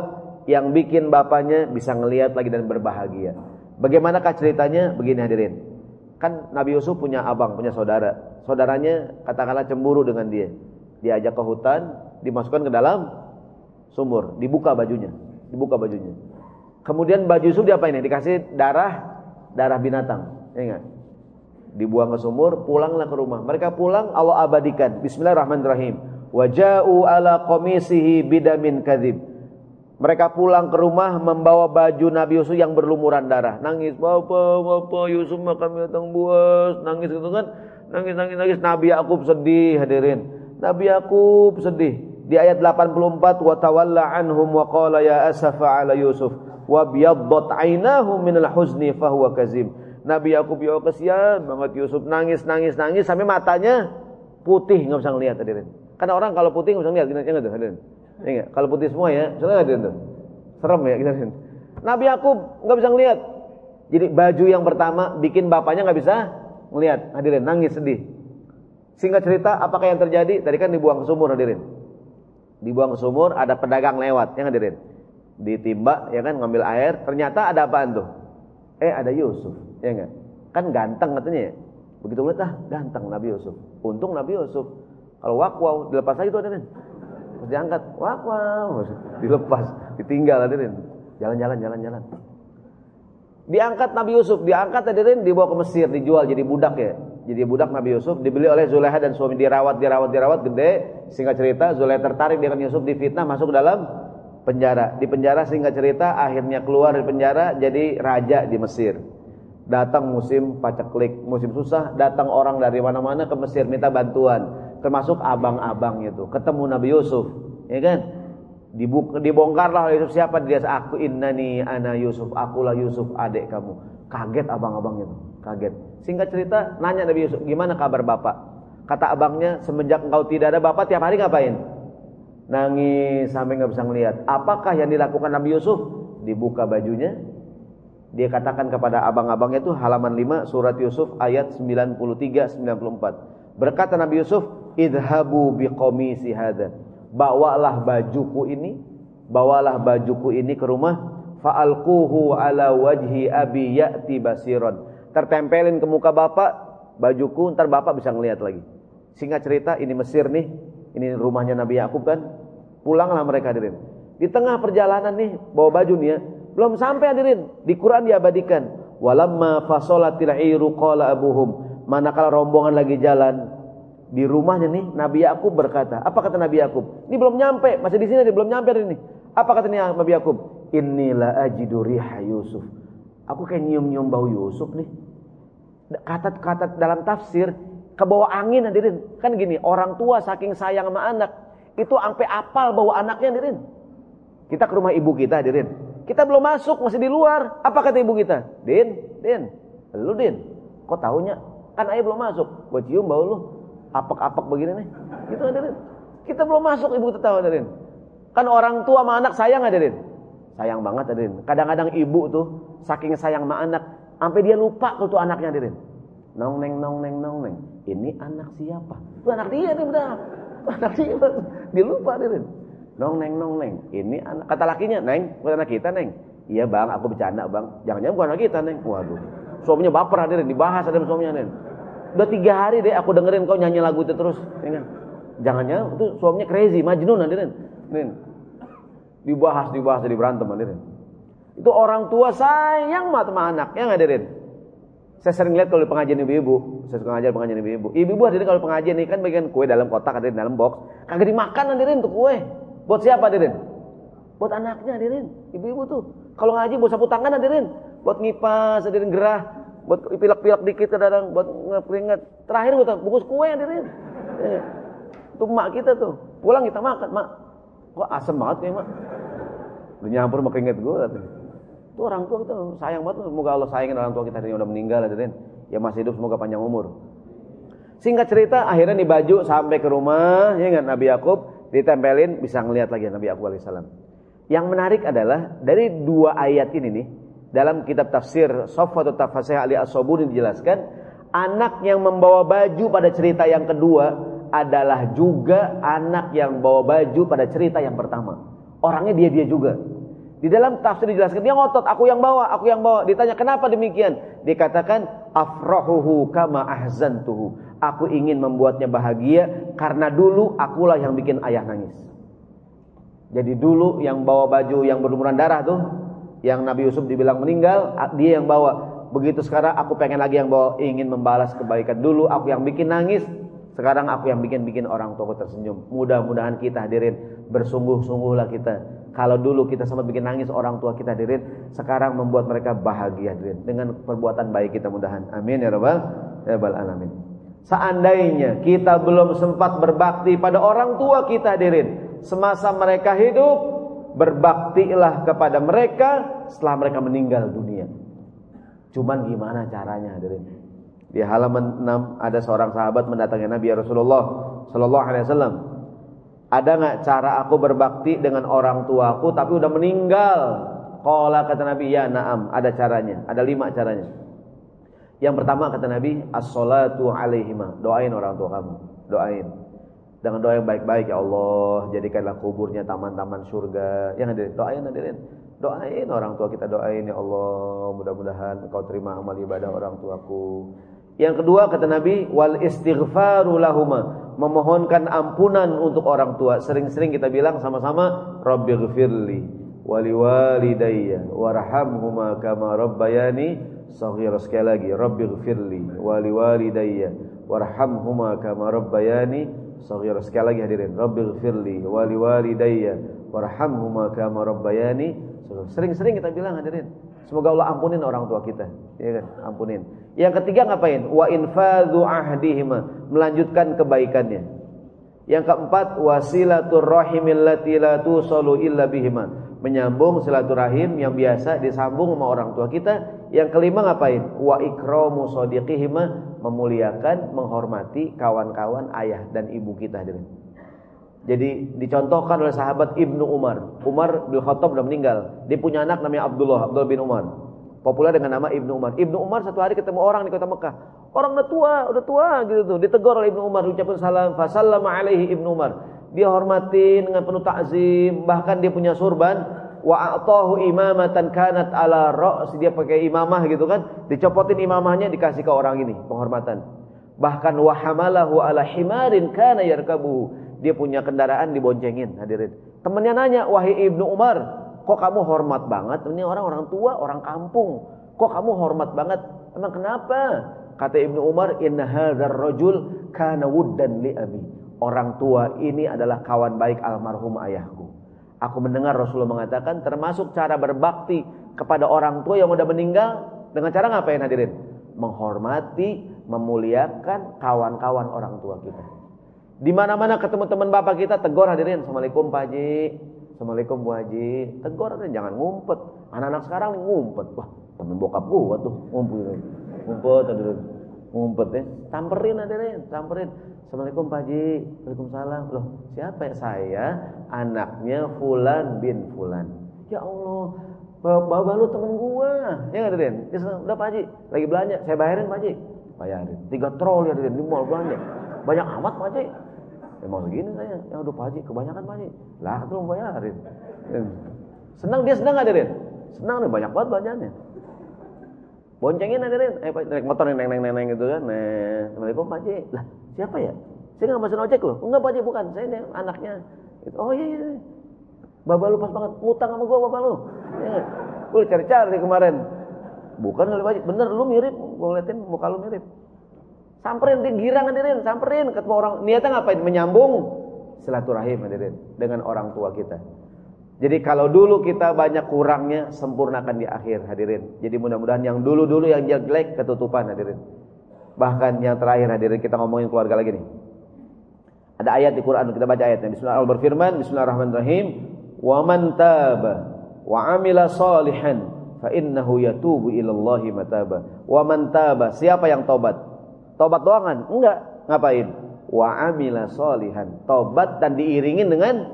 yang bikin bapaknya bisa ngelihat lagi dan berbahagia. Bagaimanakah ceritanya? Begini hadirin. Kan Nabi Yusuf punya abang, punya saudara. Saudaranya katakanlah cemburu dengan dia. Diajak ke hutan, dimasukkan ke dalam sumur, dibuka bajunya, dibuka bajunya. Kemudian baju Yusuf diapain? Dikasih darah darah binatang, ya enggak? Dibuang ke sumur, pulanglah ke rumah. Mereka pulang, Allah abadikan. Bismillahirrahmanirrahim. Waja'u ala komisihi bidamin kadhib. Mereka pulang ke rumah membawa baju Nabi Yusuf yang berlumuran darah. Nangis, Bapak, Bapak Yusuf kami datang buas. Nangis gitu kan. Nangis, nangis, nangis. Nabi Yakub sedih hadirin. Nabi Yakub sedih. Di ayat 84 wa tawalla anhum wa qala ya asafa ala Yusuf wa biyaddat aynahu min al-huzni fa huwa kazim. Nabi Yakub ya kesian banget Yusuf nangis nangis nangis sampai matanya putih nggak bisa ngelihat hadirin. Karena orang kalau putih nggak bisa ngelihat gini enggak hadirin. Enggak, kalau putih semua ya, sudah hadirin tuh. Serem ya kita hadirin. Nabi Yakub nggak bisa ngelihat. Jadi baju yang pertama bikin bapaknya nggak bisa ngelihat. Hadirin nangis sedih. Singkat cerita, apakah yang terjadi? Tadi kan dibuang ke sumur hadirin dibuang ke sumur, ada pedagang lewat, yang hadirin. Ditimba, ya kan, ngambil air, ternyata ada apaan tuh? Eh, ada Yusuf, ya enggak? Kan ganteng katanya ya. Begitu lihat ah, ganteng Nabi Yusuf. Untung Nabi Yusuf. Kalau wakwau, dilepas aja tuh hadirin. Terus diangkat, wakwau, dilepas, ditinggal hadirin. Jalan-jalan, jalan-jalan. Diangkat Nabi Yusuf, diangkat hadirin, dibawa ke Mesir, dijual jadi budak ya jadi budak Nabi Yusuf dibeli oleh Zulaiha dan suami dirawat dirawat dirawat gede. Singkat cerita Zulaiha tertarik dengan Yusuf difitnah masuk dalam penjara. Di penjara singkat cerita akhirnya keluar dari penjara jadi raja di Mesir. Datang musim paceklik musim susah datang orang dari mana-mana ke Mesir minta bantuan. Termasuk abang-abang itu. Ketemu Nabi Yusuf ya kan? Dibongkarlah Yusuf. Siapa? Dia aku innani ana Yusuf akulah Yusuf adik kamu. Kaget abang-abang itu kaget Singkat cerita, nanya Nabi Yusuf, gimana kabar bapak? Kata abangnya, semenjak engkau tidak ada bapak tiap hari ngapain? Nangis sampai nggak bisa ngelihat. Apakah yang dilakukan Nabi Yusuf? Dibuka bajunya, Dia katakan kepada abang-abangnya itu halaman 5 surat Yusuf ayat 93 94. Berkata Nabi Yusuf, "Idhabu biqamisi hadza." Bawalah bajuku ini, bawalah bajuku ini ke rumah, fa'alquhu ala wajhi abi ya'ti basiron. Tertempelin ke muka bapak bajuku, ntar bapak bisa ngelihat lagi. Singkat cerita, ini Mesir nih, ini rumahnya Nabi Yakub kan. Pulanglah mereka hadirin. Di tengah perjalanan nih, bawa baju nih ya, belum sampai hadirin. Di Quran diabadikan. Walamma fasolatil iru qala abuhum. Manakala rombongan lagi jalan di rumahnya nih Nabi Yakub berkata, apa kata Nabi Yakub? Ini belum nyampe, masih di sini dia belum nyampe ini. Apa kata Nabi Yakub? Inilah ajidu riha Yusuf. Aku kayak nyium-nyium bau Yusuf nih. Kata-kata dalam tafsir kebawa angin hadirin. Kan gini, orang tua saking sayang sama anak, itu sampai apal bau anaknya hadirin. Kita ke rumah ibu kita hadirin. Kita belum masuk, masih di luar. Apa kata ibu kita? Din, Din, lu Din. Kok tahunya? Kan ayah belum masuk. Gue cium bau lu. Apak-apak begini nih. Gitu hadirin. Kita belum masuk, ibu kita tahu hadirin. Kan orang tua sama anak sayang hadirin. Sayang banget hadirin. Kadang-kadang ibu tuh saking sayang sama anak, sampai dia lupa kalau tuh anaknya hadirin. Nong neng nong neng nong neng. Ini anak siapa? Itu anak dia nih udah. Anak dia. Dia lupa hadirin. Nong neng nong neng. Ini anak kata lakinya, "Neng, bukan anak kita, Neng." Iya, Bang, aku bercanda, Bang. Jangan-jangan bukan anak kita, Neng. Waduh. Suaminya baper hadirin, dibahas ada suaminya, Neng. Udah tiga hari deh aku dengerin kau nyanyi lagu itu terus. Ya kan? Jangan-jangan itu suaminya crazy, majnun hadirin. Neng. Dibahas, dibahas jadi berantem hadirin. Itu orang tua sayang sama anak, ya hadirin. Saya sering lihat kalau di pengajian ibu-ibu, saya suka ngajar pengajian ibu-ibu. Ibu-ibu hadirin kalau pengajian ini kan bagian kue dalam kotak hadirin dalam box, kagak dimakan hadirin tuh kue. Buat siapa hadirin? Buat anaknya hadirin. Ibu-ibu tuh. Kalau ngaji buat sapu tangan hadirin. Buat ngipas hadirin gerah. Buat pilak-pilak dikit kadang buat ngeringat. Terakhir buat bungkus kue hadirin. Eh. Itu mak kita tuh. Pulang kita makan. Mak, kok asem banget nih mak. Udah nyampur sama keringet gue. Itu orang tua kita sayang banget. Semoga Allah sayangin orang tua kita yang udah meninggal hadirin. Ya masih hidup semoga panjang umur. Singkat cerita akhirnya nih baju sampai ke rumah ya kan Nabi Yakub ditempelin bisa ngelihat lagi Nabi Yakub alaihissalam. Yang menarik adalah dari dua ayat ini nih dalam kitab tafsir Sofatu Tafsir Ali As-Sobuni dijelaskan anak yang membawa baju pada cerita yang kedua adalah juga anak yang bawa baju pada cerita yang pertama. Orangnya dia-dia juga. Di dalam tafsir dijelaskan dia ngotot, aku yang bawa, aku yang bawa. Ditanya kenapa demikian? Dikatakan afrahuhu kama ahzantuhu. Aku ingin membuatnya bahagia karena dulu akulah yang bikin ayah nangis. Jadi dulu yang bawa baju yang berlumuran darah tuh, yang Nabi Yusuf dibilang meninggal, dia yang bawa. Begitu sekarang aku pengen lagi yang bawa, ingin membalas kebaikan. Dulu aku yang bikin nangis, sekarang aku yang bikin-bikin orang tua tersenyum. Mudah-mudahan kita hadirin bersungguh-sungguhlah kita. Kalau dulu kita sempat bikin nangis orang tua kita hadirin, sekarang membuat mereka bahagia hadirin dengan perbuatan baik kita mudahan. Amin ya rabbal ya rabbal alamin. Seandainya kita belum sempat berbakti pada orang tua kita hadirin Semasa mereka hidup Berbaktilah kepada mereka setelah mereka meninggal dunia Cuman gimana caranya hadirin Di halaman 6 ada seorang sahabat mendatangi Nabi Rasulullah Sallallahu Alaihi Wasallam Ada nggak cara aku berbakti dengan orang tuaku tapi udah meninggal Kala kata Nabi ya naam ada caranya Ada lima caranya yang pertama kata Nabi, as-salatu alaihima. Doain orang tua kamu. Doain. Dengan doa yang baik-baik ya Allah, jadikanlah kuburnya taman-taman surga. Yang hadirin, doain hadirin. Doain orang tua kita doain ya Allah, mudah-mudahan engkau terima amal ibadah orang tuaku. Yang kedua kata Nabi, wal istighfaru lahuma, memohonkan ampunan untuk orang tua. Sering-sering kita bilang sama-sama, Rabbighfirli waliwalidayya warhamhuma kama rabbayani Saghira. Sekali lagi Rabbi gfirli wali walidayya warhamhuma kama rabbayani saghira. Sekali lagi hadirin Rabbi gfirli wali walidayya warhamhuma kama rabbayani sering-sering kita bilang hadirin semoga Allah ampunin orang tua kita. Ya kan? Ampunin. Yang ketiga ngapain? Wa infadhu ahdihima. Melanjutkan kebaikannya. Yang keempat wasilatur rahimil lati la tusalu illa bihima. Menyambung silaturahim yang biasa disambung sama orang tua kita. Yang kelima ngapain? Wa ikramu sadiqihima. Memuliakan, menghormati kawan-kawan ayah dan ibu kita. hadirin. Jadi dicontohkan oleh sahabat Ibnu Umar. Umar bin Khattab sudah meninggal. Dia punya anak namanya Abdullah, Abdullah bin Umar. Populer dengan nama Ibnu Umar. Ibnu Umar satu hari ketemu orang di kota Mekah. Orang udah tua, udah tua gitu tuh. Ditegur oleh Ibnu Umar, ucapkan salam. Fasallama alaihi Ibnu Umar. Dia hormatin dengan penuh takzim, bahkan dia punya surban. Wa a'tahu imamatan kanat ala ra's. Dia pakai imamah gitu kan. Dicopotin imamahnya dikasih ke orang ini, penghormatan. Bahkan wa hamalahu ala himarin kana yarkabu. Dia punya kendaraan diboncengin, hadirin. Temennya nanya, "Wahai Ibnu Umar, kok kamu hormat banget? Ini orang orang tua, orang kampung. Kok kamu hormat banget? Emang kenapa? Kata Ibnu Umar, "Inna hadzal rajul kana wuddan li abi." Orang tua ini adalah kawan baik almarhum ayahku. Aku mendengar Rasulullah mengatakan termasuk cara berbakti kepada orang tua yang sudah meninggal dengan cara ngapain hadirin? Menghormati, memuliakan kawan-kawan orang tua kita. Di mana-mana ketemu teman bapak kita tegur hadirin, Assalamualaikum Pak Haji, Assalamualaikum Bu Haji. Tegur hadirin, jangan ngumpet. Anak-anak sekarang ngumpet. Wah, temen bokap gua tuh ngumpet. Ngumpet hadirin. Ngumpet ya. Samperin hadirin, samperin. Assalamualaikum Pak Haji. Waalaikumsalam. Loh, siapa ya? Saya anaknya Fulan bin Fulan. Ya Allah, bapak lu temen gua. Ya hadirin? Ya, udah Pak Haji, lagi belanja. Saya bayarin Pak Haji. Bayarin. Tiga trol ya hadirin di mall belanja. Banyak amat Pak Haji. Emang segini saya. Ya udah Pak Haji, kebanyakan Pak Haji. Lah, itu bayarin. Senang dia senang hadirin. Senang nih banyak banget belanjanya. Boncengin hadirin. Eh, naik motor neng neng neng neng gitu kan. Nah, Assalamualaikum Pak Haji. Lah, siapa ya? Saya nggak masuk ojek loh. Enggak Pak Haji, bukan. Saya ini anaknya. Oh iya iya. Bapak lu pas banget ngutang sama gua bapak lu. Ya. Gue cari-cari kemarin. Bukan kali Pak Haji. Bener lu mirip. Gue ngeliatin muka lu mirip. Samperin girang hadirin, samperin ketemu orang. Niatnya ngapain? Menyambung silaturahim hadirin dengan orang tua kita. Jadi kalau dulu kita banyak kurangnya, sempurnakan di akhir hadirin. Jadi mudah-mudahan yang dulu-dulu yang jelek ketutupan hadirin. Bahkan yang terakhir hadirin kita ngomongin keluarga lagi nih. Ada ayat di Quran kita baca ayatnya. Bismillahirrahmanirrahim berfirman, Bismillahirrahmanirrahim, "Wa man taba wa amila salihan fa innahu yatubu ilallahi mataba." Wa man taba, siapa yang tobat? Tobat doang kan? Enggak. Ngapain? Wa amila solihan. Tobat dan diiringin dengan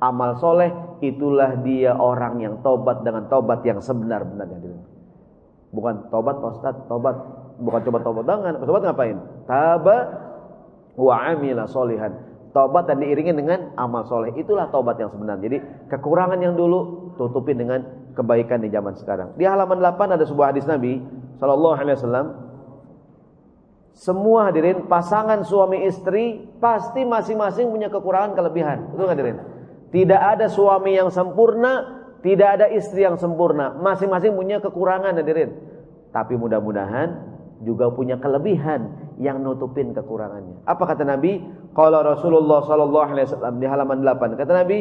amal soleh. Itulah dia orang yang tobat dengan tobat yang sebenar-benarnya. Bukan tobat Pak tobat. Bukan coba tobat dengan Tobat ngapain? Taba wa amila solihan. Tobat dan diiringin dengan amal soleh. Itulah tobat yang sebenarnya. Jadi kekurangan yang dulu tutupin dengan kebaikan di zaman sekarang. Di halaman 8 ada sebuah hadis Nabi Sallallahu Alaihi Wasallam semua hadirin pasangan suami istri pasti masing-masing punya kekurangan kelebihan. Betul hadirin? Tidak ada suami yang sempurna, tidak ada istri yang sempurna. Masing-masing punya kekurangan hadirin. Tapi mudah-mudahan juga punya kelebihan yang nutupin kekurangannya. Apa kata Nabi? Kalau Rasulullah sallallahu alaihi wasallam di halaman 8 kata Nabi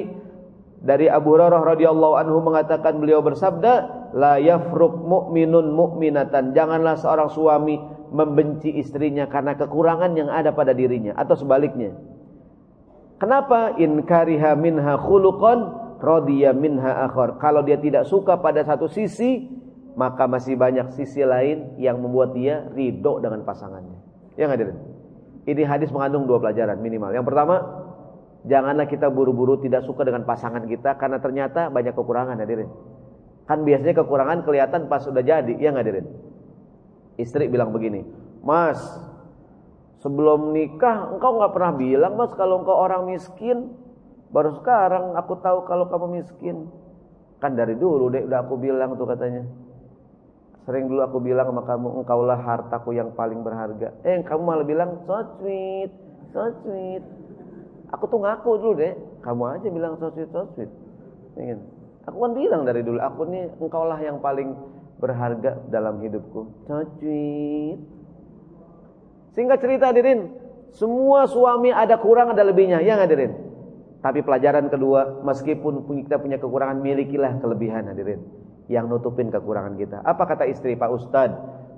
dari Abu Hurairah radhiyallahu anhu mengatakan beliau bersabda, la yafruq mu'minun mu'minatan. Janganlah seorang suami membenci istrinya karena kekurangan yang ada pada dirinya atau sebaliknya. Kenapa in kariha minha khuluqan radiya minha akhar? Kalau dia tidak suka pada satu sisi, maka masih banyak sisi lain yang membuat dia ridho dengan pasangannya. Ya hadirin. Ini hadis mengandung dua pelajaran minimal. Yang pertama, janganlah kita buru-buru tidak suka dengan pasangan kita karena ternyata banyak kekurangan hadirin. Kan biasanya kekurangan kelihatan pas sudah jadi, ya hadirin. Istri bilang begini, Mas, sebelum nikah engkau nggak pernah bilang mas kalau engkau orang miskin. Baru sekarang aku tahu kalau kamu miskin. Kan dari dulu deh udah aku bilang tuh katanya. Sering dulu aku bilang sama kamu, engkaulah hartaku yang paling berharga. Eh, kamu malah bilang so sweet, so sweet. Aku tuh ngaku dulu deh, kamu aja bilang so sweet, so sweet. Ingin. Aku kan bilang dari dulu, aku nih engkaulah yang paling berharga dalam hidupku. Tajwid. Singkat cerita hadirin, semua suami ada kurang ada lebihnya, ya hadirin. Tapi pelajaran kedua, meskipun kita punya kekurangan, milikilah kelebihan hadirin. Yang nutupin kekurangan kita. Apa kata istri Pak Ustad?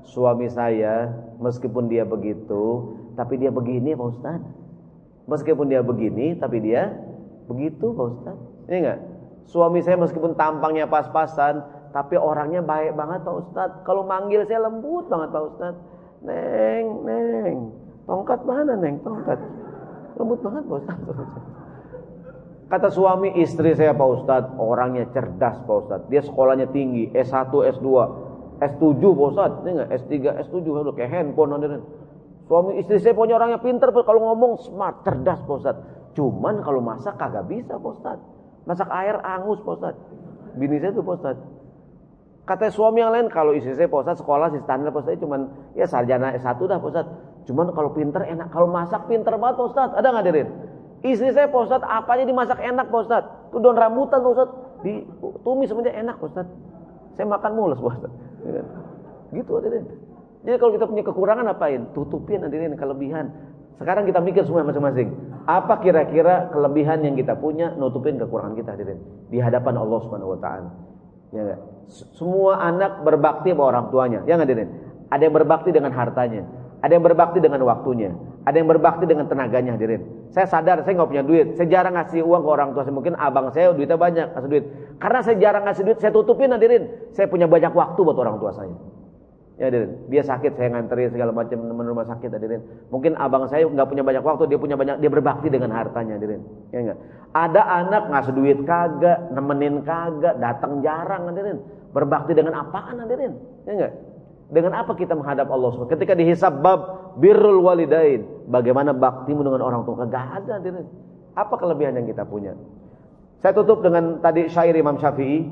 Suami saya, meskipun dia begitu, tapi dia begini Pak Ustad. Meskipun dia begini, tapi dia begitu Pak Ustad. Ini enggak? Suami saya meskipun tampangnya pas-pasan, tapi orangnya baik banget Pak Ustadz. Kalau manggil saya lembut banget Pak Ustadz. Neng, neng. Tongkat mana neng? Tongkat. Lembut banget Pak Ustadz. Kata suami istri saya Pak Ustadz. Orangnya cerdas Pak Ustadz. Dia sekolahnya tinggi. S1, S2. S7 Ustaz, ini enggak S3, S7 udah kayak handphone hadirin. Suami istri saya punya orangnya pinter kalau ngomong smart, cerdas Ustaz. Cuman kalau masak kagak bisa Ustaz. Masak air angus Ustaz. Bini saya tuh Ustaz. Kata suami yang lain kalau istri saya Ustaz sekolah sih standar Ustaz cuman ya sarjana S1 dah Ustaz. Cuman kalau pinter enak, kalau masak pinter banget Ustaz. Ada nggak hadirin? Istri saya Ustaz apa aja dimasak enak Ustaz. Tuh daun rambutan Ustaz ditumis semuanya enak Ustaz. Saya makan mulas Ustaz. Iya kan? Gitu hadirin. Jadi kalau kita punya kekurangan apain? Tutupin hadirin kelebihan. Sekarang kita mikir semua masing-masing. Apa kira-kira kelebihan yang kita punya nutupin kekurangan kita hadirin di hadapan Allah Subhanahu wa taala. Ya? Semua anak berbakti sama orang tuanya. Ya hadirin? Ada yang berbakti dengan hartanya, ada yang berbakti dengan waktunya, ada yang berbakti dengan tenaganya hadirin. Saya sadar saya nggak punya duit, saya jarang ngasih uang ke orang tua saya. Mungkin abang saya duitnya banyak, ngasih duit. Karena saya jarang ngasih duit, saya tutupin hadirin. Saya punya banyak waktu buat orang tua saya. Ya hadirin, dia sakit saya nganterin segala macam teman rumah sakit hadirin. Mungkin abang saya nggak punya banyak waktu, dia punya banyak dia berbakti dengan hartanya hadirin. Ya enggak? Ada anak ngasih duit kagak, nemenin kagak, datang jarang hadirin. Berbakti dengan apaan hadirin? Ya enggak? Dengan apa kita menghadap Allah SWT? Ketika dihisab bab birrul walidain, bagaimana baktimu dengan orang tua? Kagak ada hadirin. Apa kelebihan yang kita punya? Saya tutup dengan tadi syair Imam Syafi'i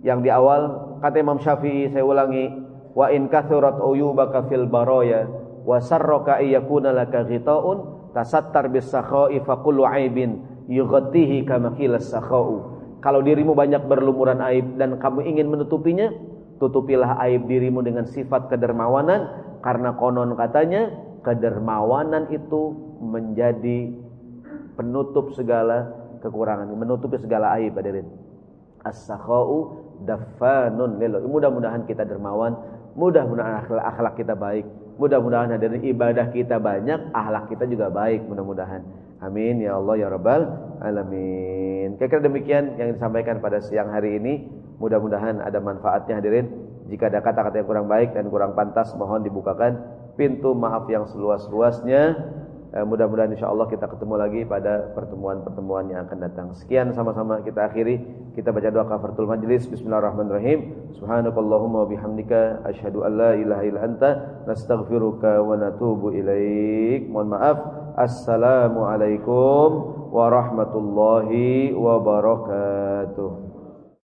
yang di awal kata Imam Syafi'i saya ulangi wa in kathurat uyubaka fil baraya wa sarraka ayyakuna laka ghitaun tasattar bis sakha'i fa kullu aibin yughatihi kama qilas sakha'u kalau dirimu banyak berlumuran aib dan kamu ingin menutupinya tutupilah aib dirimu dengan sifat kedermawanan karena konon katanya kedermawanan itu menjadi penutup segala kekurangan menutupi segala aib hadirin. As-sakha'u dafanun lilo mudah-mudahan kita dermawan Mudah-mudahan akhlak, kita baik. Mudah-mudahan dari ibadah kita banyak, akhlak kita juga baik mudah-mudahan. Amin ya Allah ya Rabbal alamin. Kira-kira demikian yang disampaikan pada siang hari ini. Mudah-mudahan ada manfaatnya hadirin. Jika ada kata-kata yang kurang baik dan kurang pantas mohon dibukakan pintu maaf yang seluas-luasnya. Eh, mudah-mudahan insya Allah kita ketemu lagi pada pertemuan-pertemuan yang akan datang. Sekian sama-sama kita akhiri. Kita baca doa kafaratul majlis. Bismillahirrahmanirrahim. Subhanakallahumma bihamdika asyhadu an la ilaha illa anta nastaghfiruka wa natubu ilaik. Mohon maaf. Assalamualaikum warahmatullahi wabarakatuh.